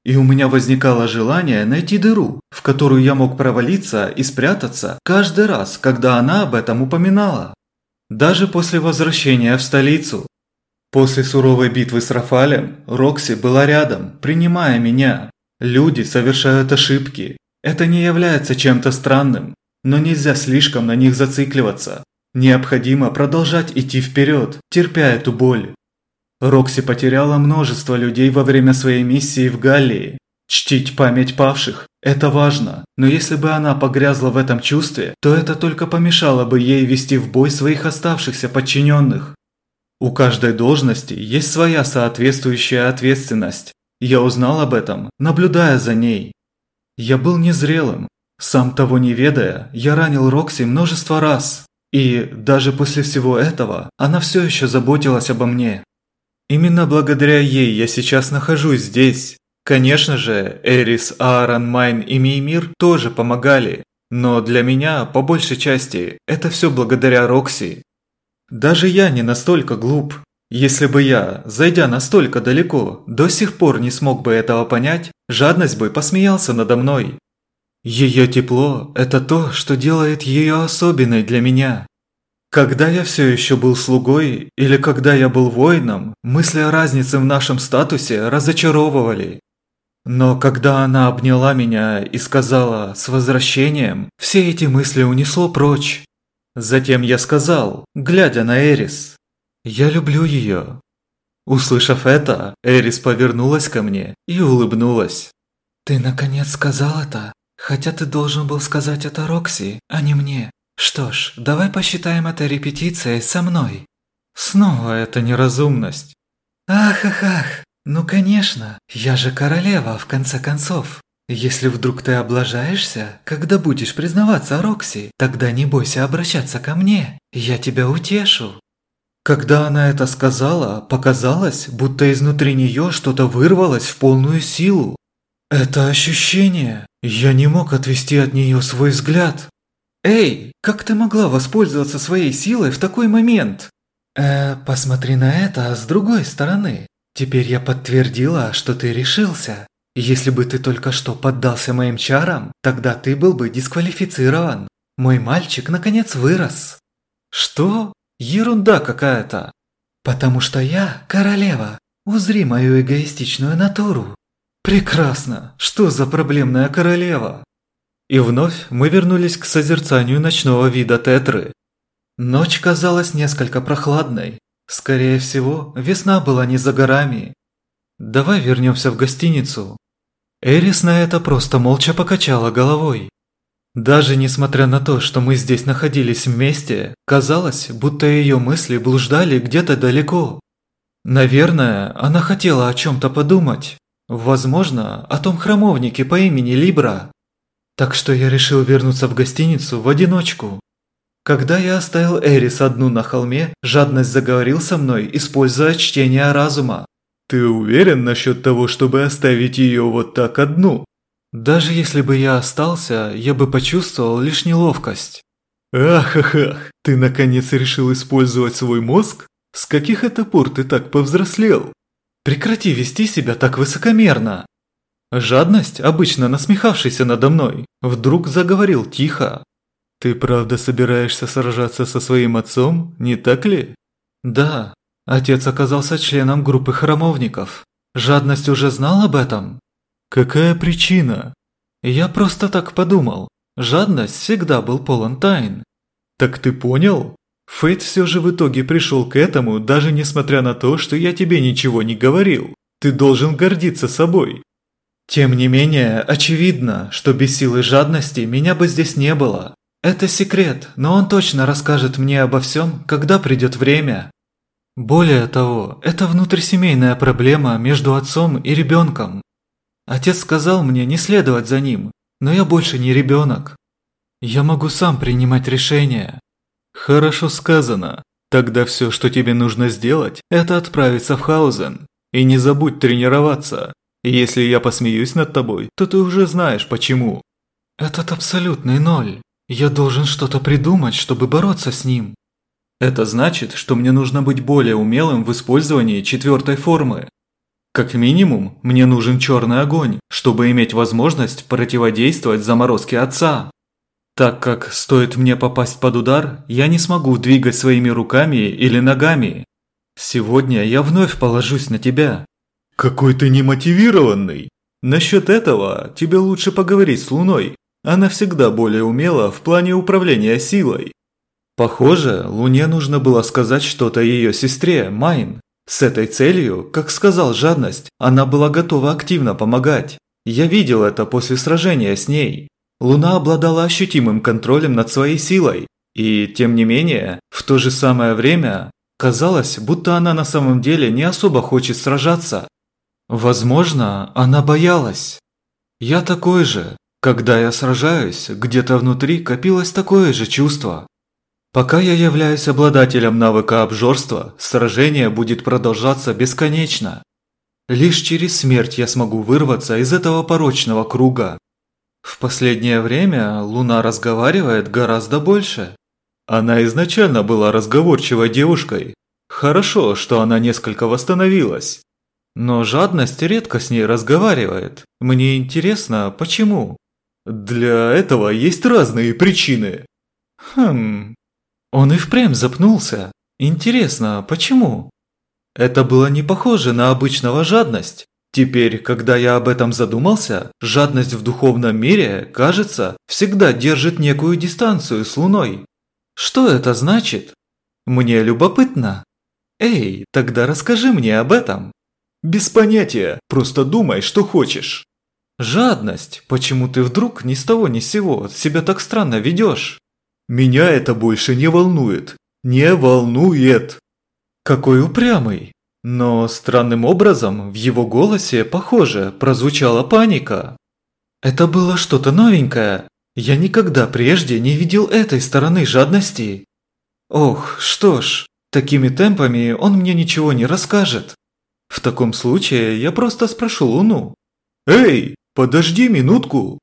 и у меня возникало желание найти дыру, в которую я мог провалиться и спрятаться каждый раз, когда она об этом упоминала. Даже после возвращения в столицу. После суровой битвы с Рафалем, Рокси была рядом, принимая меня. Люди совершают ошибки. Это не является чем-то странным, но нельзя слишком на них зацикливаться. Необходимо продолжать идти вперед, терпя эту боль. Рокси потеряла множество людей во время своей миссии в Галлии. Чтить память павших – это важно, но если бы она погрязла в этом чувстве, то это только помешало бы ей вести в бой своих оставшихся подчиненных. У каждой должности есть своя соответствующая ответственность. Я узнал об этом, наблюдая за ней. Я был незрелым. Сам того не ведая, я ранил Рокси множество раз. И даже после всего этого она все еще заботилась обо мне. Именно благодаря ей я сейчас нахожусь здесь. Конечно же, Эрис, Аарон, Майн и Меймир тоже помогали. Но для меня, по большей части, это все благодаря Рокси. Даже я не настолько глуп. Если бы я, зайдя настолько далеко, до сих пор не смог бы этого понять, жадность бы посмеялся надо мной. Ее тепло – это то, что делает ее особенной для меня. Когда я все еще был слугой или когда я был воином, мысли о разнице в нашем статусе разочаровывали. Но когда она обняла меня и сказала «с возвращением», все эти мысли унесло прочь. Затем я сказал, глядя на Эрис, «Я люблю ее». Услышав это, Эрис повернулась ко мне и улыбнулась. «Ты наконец сказал это, хотя ты должен был сказать это Рокси, а не мне. Что ж, давай посчитаем это репетицией со мной. Снова это неразумность. Ах, ах, ах. Ну, конечно. Я же королева, в конце концов. Если вдруг ты облажаешься, когда будешь признаваться Рокси, тогда не бойся обращаться ко мне. Я тебя утешу. Когда она это сказала, показалось, будто изнутри нее что-то вырвалось в полную силу. Это ощущение. Я не мог отвести от нее свой взгляд. «Эй, как ты могла воспользоваться своей силой в такой момент?» «Э, посмотри на это с другой стороны. Теперь я подтвердила, что ты решился. Если бы ты только что поддался моим чарам, тогда ты был бы дисквалифицирован. Мой мальчик наконец вырос». «Что? Ерунда какая-то!» «Потому что я королева. Узри мою эгоистичную натуру». «Прекрасно! Что за проблемная королева?» И вновь мы вернулись к созерцанию ночного вида Тетры. Ночь казалась несколько прохладной. Скорее всего, весна была не за горами. Давай вернемся в гостиницу. Эрис на это просто молча покачала головой. Даже несмотря на то, что мы здесь находились вместе, казалось, будто ее мысли блуждали где-то далеко. Наверное, она хотела о чем-то подумать. Возможно, о том храмовнике по имени Либра. Так что я решил вернуться в гостиницу в одиночку. Когда я оставил Эрис одну на холме, жадность заговорил со мной, используя чтение разума. «Ты уверен насчет того, чтобы оставить ее вот так одну?» Даже если бы я остался, я бы почувствовал лишь неловкость. «Ах-ах-ах, ты наконец решил использовать свой мозг? С каких это пор ты так повзрослел? Прекрати вести себя так высокомерно!» Жадность, обычно насмехавшийся надо мной, вдруг заговорил тихо. «Ты правда собираешься сражаться со своим отцом, не так ли?» «Да, отец оказался членом группы храмовников. Жадность уже знал об этом?» «Какая причина?» «Я просто так подумал. Жадность всегда был полон тайн». «Так ты понял?» Фейт все же в итоге пришел к этому, даже несмотря на то, что я тебе ничего не говорил. Ты должен гордиться собой. Тем не менее, очевидно, что без силы жадности меня бы здесь не было. Это секрет, но он точно расскажет мне обо всем, когда придет время. Более того, это внутрисемейная проблема между отцом и ребенком. Отец сказал мне не следовать за ним, но я больше не ребенок. Я могу сам принимать решения. Хорошо сказано. Тогда все, что тебе нужно сделать, это отправиться в Хаузен. И не забудь тренироваться. И если я посмеюсь над тобой, то ты уже знаешь почему. Этот абсолютный ноль. Я должен что-то придумать, чтобы бороться с ним. Это значит, что мне нужно быть более умелым в использовании четвертой формы. Как минимум, мне нужен черный огонь, чтобы иметь возможность противодействовать заморозке отца. Так как стоит мне попасть под удар, я не смогу двигать своими руками или ногами. Сегодня я вновь положусь на тебя. Какой ты немотивированный. Насчет этого тебе лучше поговорить с Луной. Она всегда более умела в плане управления силой. Похоже, Луне нужно было сказать что-то ее сестре, Майн. С этой целью, как сказал жадность, она была готова активно помогать. Я видел это после сражения с ней. Луна обладала ощутимым контролем над своей силой. И, тем не менее, в то же самое время, казалось, будто она на самом деле не особо хочет сражаться. Возможно, она боялась. Я такой же. Когда я сражаюсь, где-то внутри копилось такое же чувство. Пока я являюсь обладателем навыка обжорства, сражение будет продолжаться бесконечно. Лишь через смерть я смогу вырваться из этого порочного круга. В последнее время Луна разговаривает гораздо больше. Она изначально была разговорчивой девушкой. Хорошо, что она несколько восстановилась. Но жадность редко с ней разговаривает. Мне интересно, почему? Для этого есть разные причины. Хм, он и впрямь запнулся. Интересно, почему? Это было не похоже на обычного жадность. Теперь, когда я об этом задумался, жадность в духовном мире, кажется, всегда держит некую дистанцию с Луной. Что это значит? Мне любопытно. Эй, тогда расскажи мне об этом. Без понятия, просто думай, что хочешь. Жадность, почему ты вдруг ни с того ни с сего себя так странно ведешь? Меня это больше не волнует. Не волнует. Какой упрямый. Но странным образом в его голосе, похоже, прозвучала паника. Это было что-то новенькое. Я никогда прежде не видел этой стороны жадности. Ох, что ж, такими темпами он мне ничего не расскажет. В таком случае я просто спрошу Луну. «Эй, подожди минутку!»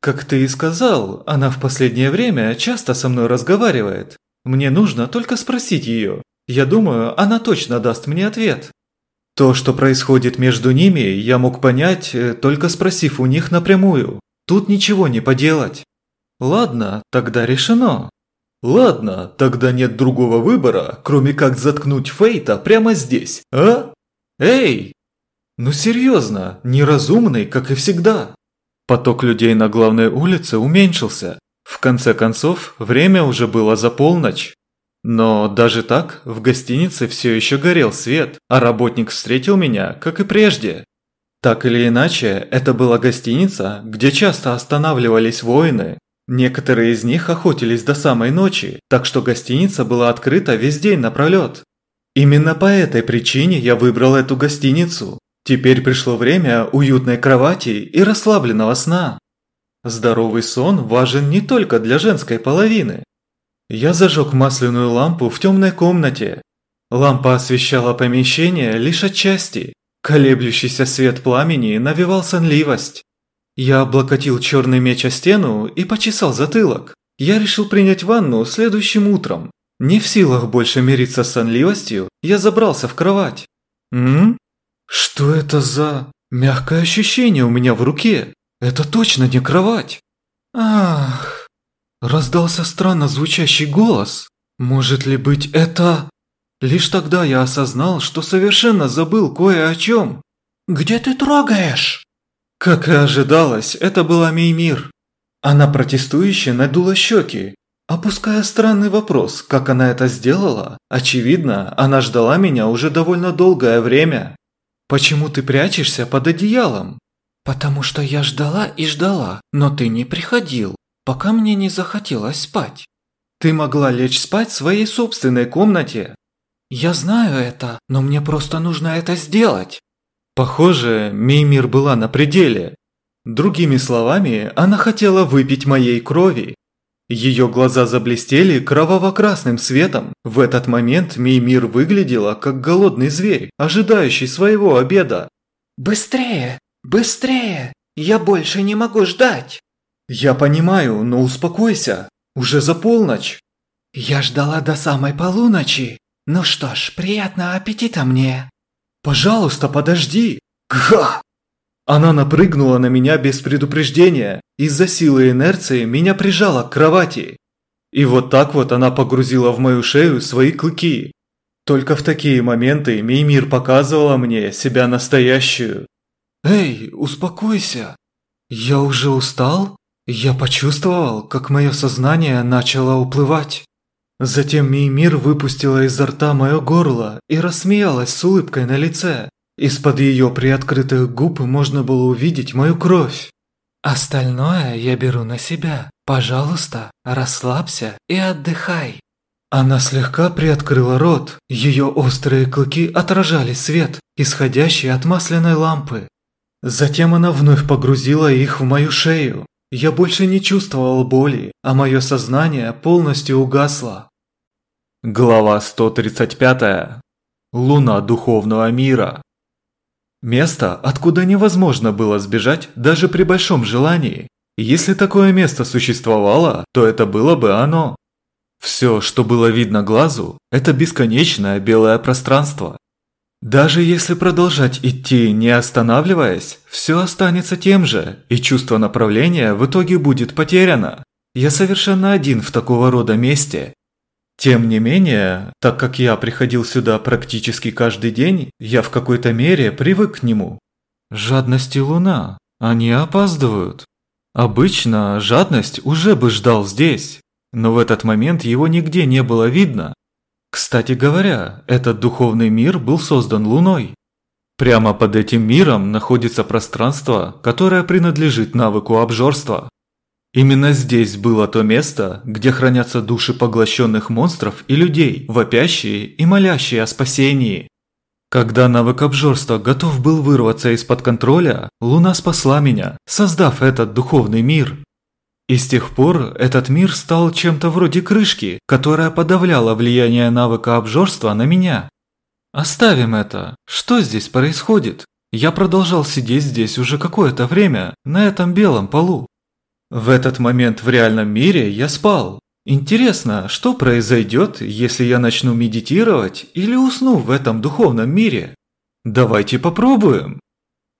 Как ты и сказал, она в последнее время часто со мной разговаривает. Мне нужно только спросить ее. Я думаю, она точно даст мне ответ. То, что происходит между ними, я мог понять, э, только спросив у них напрямую. Тут ничего не поделать. Ладно, тогда решено. Ладно, тогда нет другого выбора, кроме как заткнуть Фейта прямо здесь, а? Эй! Ну серьезно, неразумный, как и всегда. Поток людей на главной улице уменьшился. В конце концов, время уже было за полночь. Но даже так, в гостинице все еще горел свет, а работник встретил меня, как и прежде. Так или иначе, это была гостиница, где часто останавливались воины. Некоторые из них охотились до самой ночи, так что гостиница была открыта весь день напролет. Именно по этой причине я выбрал эту гостиницу. Теперь пришло время уютной кровати и расслабленного сна. Здоровый сон важен не только для женской половины. Я зажег масляную лампу в темной комнате. Лампа освещала помещение лишь отчасти. Колеблющийся свет пламени навевал сонливость. Я облокотил черный меч о стену и почесал затылок. Я решил принять ванну следующим утром. Не в силах больше мириться с сонливостью, я забрался в кровать. М? Что это за мягкое ощущение у меня в руке? Это точно не кровать. Ах. Раздался странно звучащий голос. Может ли быть это... Лишь тогда я осознал, что совершенно забыл кое о чем. «Где ты трогаешь?» Как и ожидалось, это была Меймир. Она протестующе надула щеки, опуская странный вопрос, как она это сделала. Очевидно, она ждала меня уже довольно долгое время. Почему ты прячешься под одеялом? Потому что я ждала и ждала, но ты не приходил, пока мне не захотелось спать. Ты могла лечь спать в своей собственной комнате. Я знаю это, но мне просто нужно это сделать. Похоже, Меймир была на пределе. Другими словами, она хотела выпить моей крови. Ее глаза заблестели кроваво-красным светом. В этот момент Меймир выглядела как голодный зверь, ожидающий своего обеда. «Быстрее! Быстрее! Я больше не могу ждать!» «Я понимаю, но успокойся. Уже за полночь». «Я ждала до самой полуночи. Ну что ж, приятного аппетита мне!» «Пожалуйста, подожди!» Га! Она напрыгнула на меня без предупреждения. Из-за силы инерции меня прижала к кровати. И вот так вот она погрузила в мою шею свои клыки. Только в такие моменты Меймир показывала мне себя настоящую. «Эй, успокойся. Я уже устал?» Я почувствовал, как мое сознание начало уплывать. Затем Меймир выпустила изо рта мое горло и рассмеялась с улыбкой на лице. Из-под ее приоткрытых губ можно было увидеть мою кровь. Остальное я беру на себя. Пожалуйста, расслабься и отдыхай. Она слегка приоткрыла рот. Ее острые клыки отражали свет, исходящий от масляной лампы. Затем она вновь погрузила их в мою шею. Я больше не чувствовал боли, а мое сознание полностью угасло. Глава 135. Луна духовного мира. Место, откуда невозможно было сбежать даже при большом желании. Если такое место существовало, то это было бы оно. Все, что было видно глазу, это бесконечное белое пространство. Даже если продолжать идти, не останавливаясь, все останется тем же, и чувство направления в итоге будет потеряно. Я совершенно один в такого рода месте, тем не менее, так как я приходил сюда практически каждый день, я в какой-то мере привык к нему. Жадность и луна. Они опаздывают. Обычно жадность уже бы ждал здесь, но в этот момент его нигде не было видно. Кстати говоря, этот духовный мир был создан луной. Прямо под этим миром находится пространство, которое принадлежит навыку обжорства. Именно здесь было то место, где хранятся души поглощенных монстров и людей, вопящие и молящие о спасении. Когда навык обжорства готов был вырваться из-под контроля, Луна спасла меня, создав этот духовный мир. И с тех пор этот мир стал чем-то вроде крышки, которая подавляла влияние навыка обжорства на меня. Оставим это. Что здесь происходит? Я продолжал сидеть здесь уже какое-то время, на этом белом полу. В этот момент в реальном мире я спал. Интересно, что произойдет, если я начну медитировать или усну в этом духовном мире? Давайте попробуем.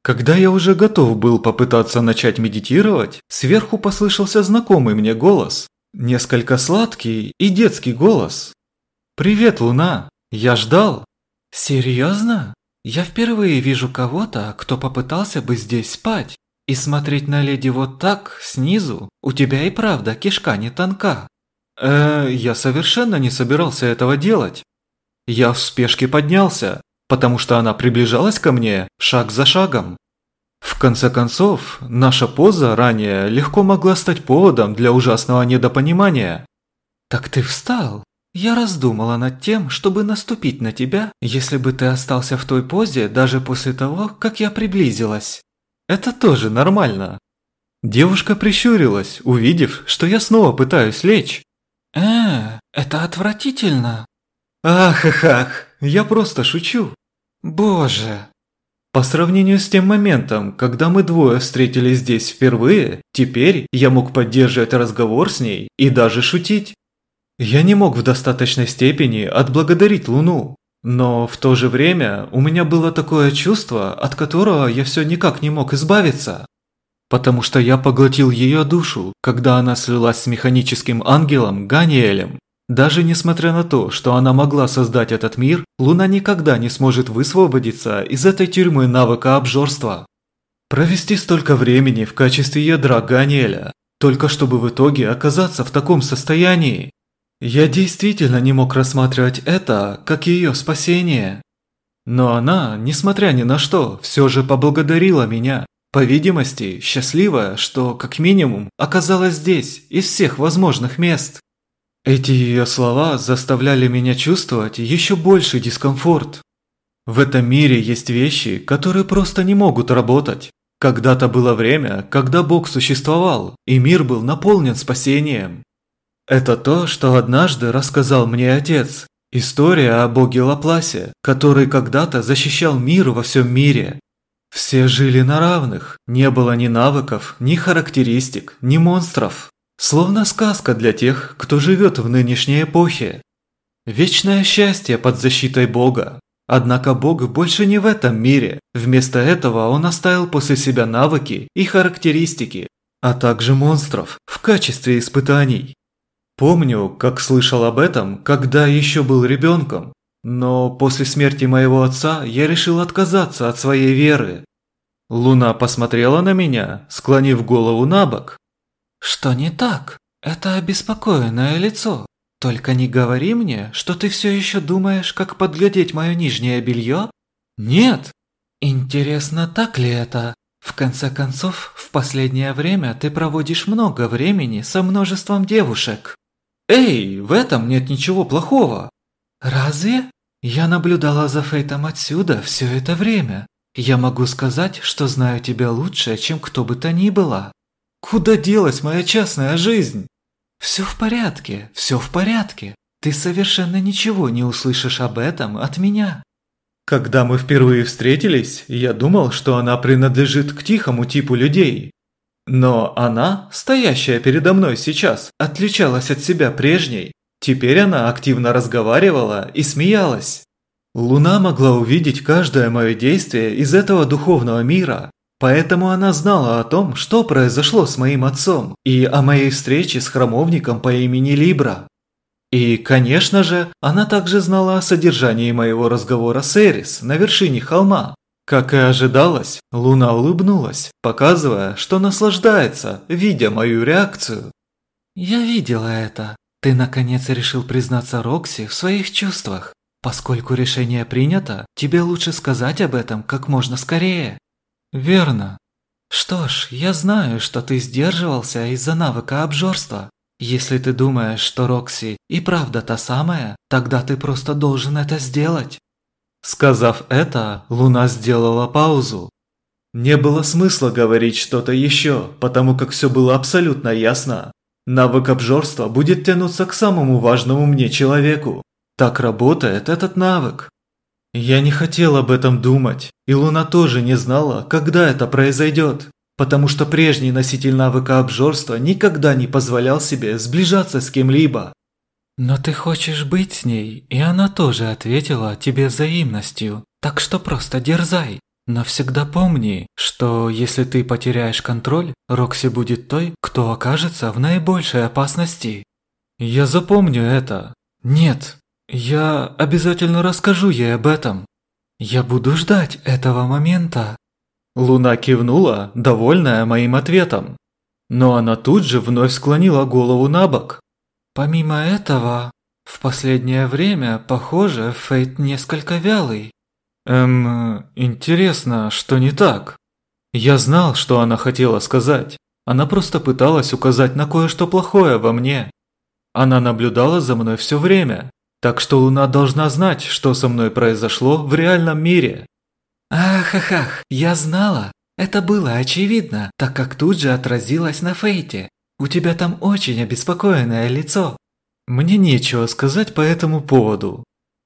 Когда я уже готов был попытаться начать медитировать, сверху послышался знакомый мне голос. Несколько сладкий и детский голос. «Привет, Луна! Я ждал!» «Серьезно? Я впервые вижу кого-то, кто попытался бы здесь спать. И смотреть на леди вот так, снизу, у тебя и правда кишка не тонка. Э, я совершенно не собирался этого делать. Я в спешке поднялся, потому что она приближалась ко мне шаг за шагом. В конце концов, наша поза ранее легко могла стать поводом для ужасного недопонимания. «Так ты встал?» Я раздумала над тем, чтобы наступить на тебя, если бы ты остался в той позе даже после того, как я приблизилась. Это тоже нормально. Девушка прищурилась, увидев, что я снова пытаюсь лечь. Э, это отвратительно. Ах, ах, ах, я просто шучу. Боже. По сравнению с тем моментом, когда мы двое встретились здесь впервые, теперь я мог поддерживать разговор с ней и даже шутить. Я не мог в достаточной степени отблагодарить Луну. Но в то же время у меня было такое чувство, от которого я все никак не мог избавиться. Потому что я поглотил ее душу, когда она слилась с механическим ангелом Ганиэлем. Даже несмотря на то, что она могла создать этот мир, Луна никогда не сможет высвободиться из этой тюрьмы навыка обжорства. Провести столько времени в качестве ядра Ганиэля, только чтобы в итоге оказаться в таком состоянии. Я действительно не мог рассматривать это как ее спасение. Но она, несмотря ни на что, все же поблагодарила меня. По видимости, счастливая, что, как минимум, оказалась здесь, из всех возможных мест. Эти ее слова заставляли меня чувствовать еще больший дискомфорт. В этом мире есть вещи, которые просто не могут работать. Когда-то было время, когда Бог существовал, и мир был наполнен спасением. Это то, что однажды рассказал мне отец. История о боге Лапласе, который когда-то защищал мир во всем мире. Все жили на равных, не было ни навыков, ни характеристик, ни монстров. Словно сказка для тех, кто живет в нынешней эпохе. Вечное счастье под защитой бога. Однако Бог больше не в этом мире. Вместо этого он оставил после себя навыки и характеристики, а также монстров в качестве испытаний. Помню, как слышал об этом, когда еще был ребенком, но после смерти моего отца я решил отказаться от своей веры. Луна посмотрела на меня, склонив голову на бок. «Что не так? Это обеспокоенное лицо. Только не говори мне, что ты все еще думаешь, как подглядеть мое нижнее белье? Нет. Интересно, так ли это? В конце концов, в последнее время ты проводишь много времени со множеством девушек. Эй, в этом нет ничего плохого. Разве? Я наблюдала за Фейтом отсюда все это время. Я могу сказать, что знаю тебя лучше, чем кто бы то ни было. Куда делась моя частная жизнь? «Все в порядке, все в порядке. Ты совершенно ничего не услышишь об этом от меня». Когда мы впервые встретились, я думал, что она принадлежит к тихому типу людей. Но она, стоящая передо мной сейчас, отличалась от себя прежней. Теперь она активно разговаривала и смеялась. Луна могла увидеть каждое мое действие из этого духовного мира, Поэтому она знала о том, что произошло с моим отцом, и о моей встрече с храмовником по имени Либра. И, конечно же, она также знала о содержании моего разговора с Эрис на вершине холма. Как и ожидалось, Луна улыбнулась, показывая, что наслаждается, видя мою реакцию. «Я видела это. Ты наконец решил признаться Рокси в своих чувствах. Поскольку решение принято, тебе лучше сказать об этом как можно скорее». Верно. Что ж, я знаю, что ты сдерживался из-за навыка обжорства. Если ты думаешь, что Рокси и правда та самая, тогда ты просто должен это сделать. Сказав это, Луна сделала паузу. Не было смысла говорить что-то еще, потому как все было абсолютно ясно. Навык обжорства будет тянуться к самому важному мне человеку. Так работает этот навык. Я не хотел об этом думать, и Луна тоже не знала, когда это произойдет, потому что прежний носитель навыка обжорства никогда не позволял себе сближаться с кем-либо. «Но ты хочешь быть с ней, и она тоже ответила тебе взаимностью, так что просто дерзай. Но всегда помни, что если ты потеряешь контроль, Рокси будет той, кто окажется в наибольшей опасности». «Я запомню это. Нет, я обязательно расскажу ей об этом. Я буду ждать этого момента. Луна кивнула, довольная моим ответом. Но она тут же вновь склонила голову на бок. Помимо этого, в последнее время, похоже, Фейт несколько вялый. Эм, интересно, что не так? Я знал, что она хотела сказать. Она просто пыталась указать на кое-что плохое во мне. Она наблюдала за мной все время, так что Луна должна знать, что со мной произошло в реальном мире. Ах, ах, ах, я знала. Это было очевидно, так как тут же отразилось на Фейте. У тебя там очень обеспокоенное лицо. Мне нечего сказать по этому поводу.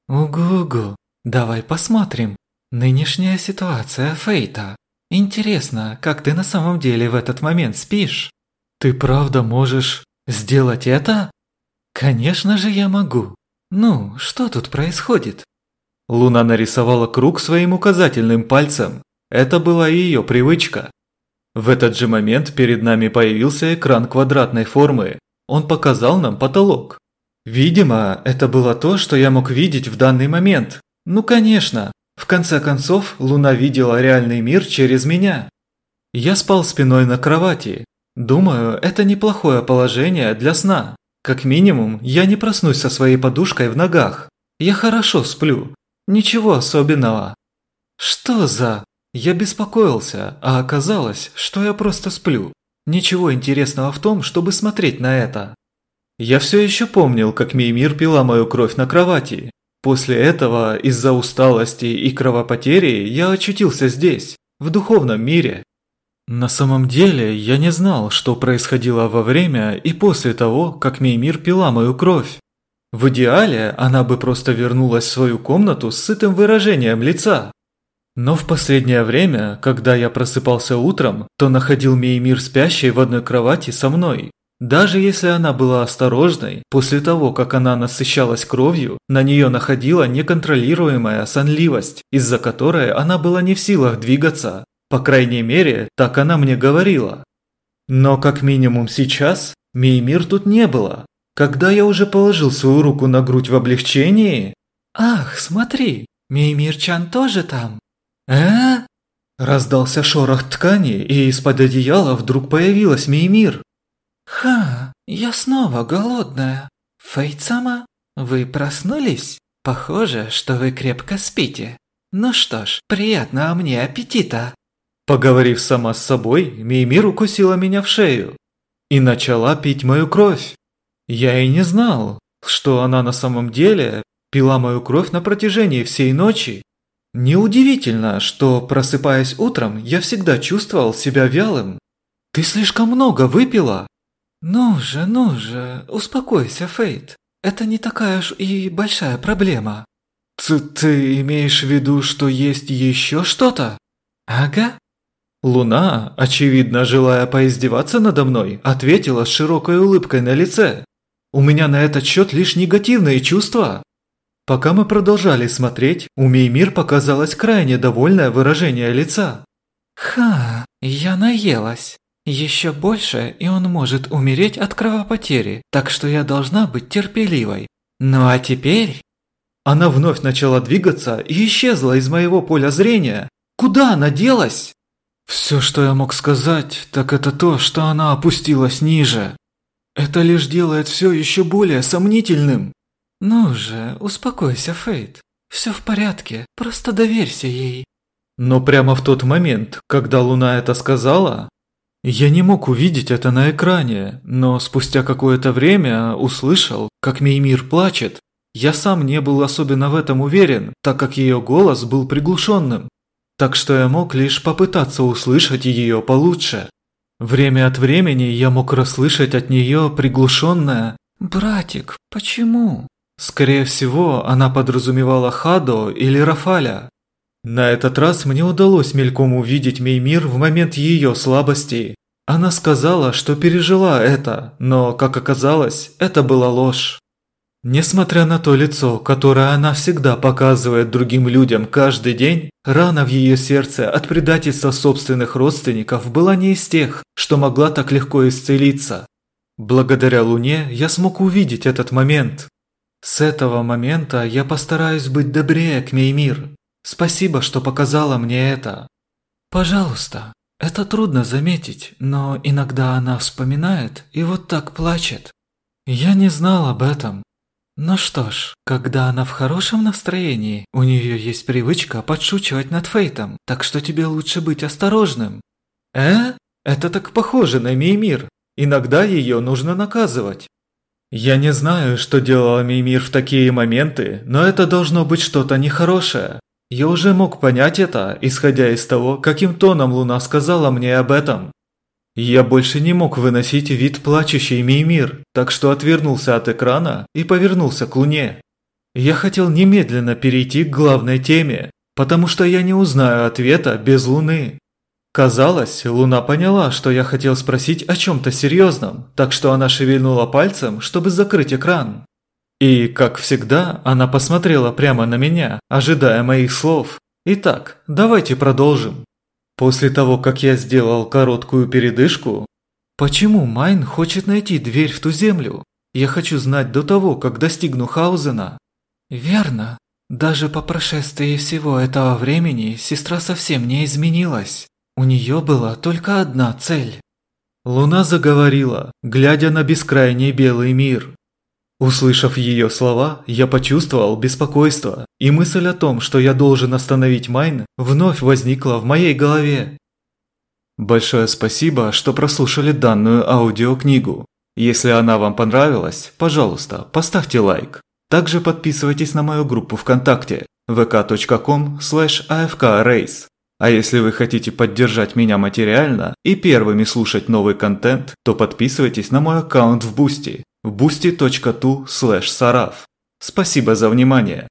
Угу-угу, давай посмотрим. Нынешняя ситуация Фейта. Интересно, как ты на самом деле в этот момент спишь? Ты правда можешь сделать это? Конечно же я могу. «Ну, что тут происходит?» Луна нарисовала круг своим указательным пальцем. Это была ее привычка. В этот же момент перед нами появился экран квадратной формы. Он показал нам потолок. Видимо, это было то, что я мог видеть в данный момент. Ну конечно, в конце концов, Луна видела реальный мир через меня. Я спал спиной на кровати. Думаю, это неплохое положение для сна. Как минимум, я не проснусь со своей подушкой в ногах. Я хорошо сплю. Ничего особенного. Что за... Я беспокоился, а оказалось, что я просто сплю. Ничего интересного в том, чтобы смотреть на это. Я все еще помнил, как Меймир пила мою кровь на кровати. После этого, из-за усталости и кровопотери, я очутился здесь, в духовном мире. На самом деле, я не знал, что происходило во время и после того, как Меймир пила мою кровь. В идеале, она бы просто вернулась в свою комнату с сытым выражением лица. Но в последнее время, когда я просыпался утром, то находил Меймир спящей в одной кровати со мной. Даже если она была осторожной, после того, как она насыщалась кровью, на нее находила неконтролируемая сонливость, из-за которой она была не в силах двигаться. По крайней мере, так она мне говорила. Но как минимум сейчас, Меймир тут не было. Когда я уже положил свою руку на грудь в облегчении... «Ах, смотри, Меймир-чан тоже там!» «Э?» Раздался шорох ткани, и из-под одеяла вдруг появилась Меймир. «Ха, я снова голодная. Фейцама, вы проснулись? Похоже, что вы крепко спите. Ну что ж, приятного мне аппетита!» Поговорив сама с собой, Меймир укусила меня в шею и начала пить мою кровь. Я и не знал, что она на самом деле пила мою кровь на протяжении всей ночи. Неудивительно, что, просыпаясь утром, я всегда чувствовал себя вялым. Ты слишком много выпила. Ну же, ну же, успокойся, Фейт. Это не такая уж и большая проблема. Ты, ты имеешь в виду, что есть еще что-то? Ага. Луна, очевидно желая поиздеваться надо мной, ответила с широкой улыбкой на лице. У меня на этот счет лишь негативные чувства. Пока мы продолжали смотреть, у Меймир показалось крайне довольное выражение лица. «Ха, я наелась. Еще больше, и он может умереть от кровопотери, так что я должна быть терпеливой. Ну а теперь...» Она вновь начала двигаться и исчезла из моего поля зрения. Куда она делась? Все, что я мог сказать, так это то, что она опустилась ниже. Это лишь делает все еще более сомнительным. Ну же, успокойся, Фейт. Все в порядке, просто доверься ей. Но прямо в тот момент, когда Луна это сказала, я не мог увидеть это на экране, но спустя какое-то время услышал, как Меймир плачет. Я сам не был особенно в этом уверен, так как ее голос был приглушенным. Так что я мог лишь попытаться услышать ее получше. Время от времени я мог расслышать от нее приглушенное «Братик, почему?» Скорее всего, она подразумевала Хадо или Рафаля. На этот раз мне удалось мельком увидеть Меймир в момент ее слабости. Она сказала, что пережила это, но, как оказалось, это была ложь. Несмотря на то лицо, которое она всегда показывает другим людям каждый день, рана в ее сердце от предательства собственных родственников была не из тех, что могла так легко исцелиться. Благодаря Луне я смог увидеть этот момент. С этого момента я постараюсь быть добрее к Меймир. Спасибо, что показала мне это. Пожалуйста. Это трудно заметить, но иногда она вспоминает и вот так плачет. Я не знал об этом, ну что ж, когда она в хорошем настроении, у нее есть привычка подшучивать над Фейтом, так что тебе лучше быть осторожным. Э? Это так похоже на Меймир. Иногда ее нужно наказывать. Я не знаю, что делала Меймир в такие моменты, но это должно быть что-то нехорошее. Я уже мог понять это, исходя из того, каким тоном Луна сказала мне об этом. Я больше не мог выносить вид плачущей Меймир, так что отвернулся от экрана и повернулся к Луне. Я хотел немедленно перейти к главной теме, потому что я не узнаю ответа без Луны. Казалось, Луна поняла, что я хотел спросить о чем-то серьезном, так что она шевельнула пальцем, чтобы закрыть экран. И, как всегда, она посмотрела прямо на меня, ожидая моих слов. Итак, давайте продолжим. После того, как я сделал короткую передышку, почему Майн хочет найти дверь в ту землю? Я хочу знать до того, как достигну Хаузена. Верно. Даже по прошествии всего этого времени сестра совсем не изменилась. У нее была только одна цель. Луна заговорила, глядя на бескрайний белый мир. Услышав ее слова, я почувствовал беспокойство, и мысль о том, что я должен остановить Майн, вновь возникла в моей голове. Большое спасибо, что прослушали данную аудиокнигу. Если она вам понравилась, пожалуйста, поставьте лайк. Также подписывайтесь на мою группу ВКонтакте vk.com afkrace. А если вы хотите поддержать меня материально и первыми слушать новый контент, то подписывайтесь на мой аккаунт в Бусти boosty.to slash saraf. Спасибо за внимание.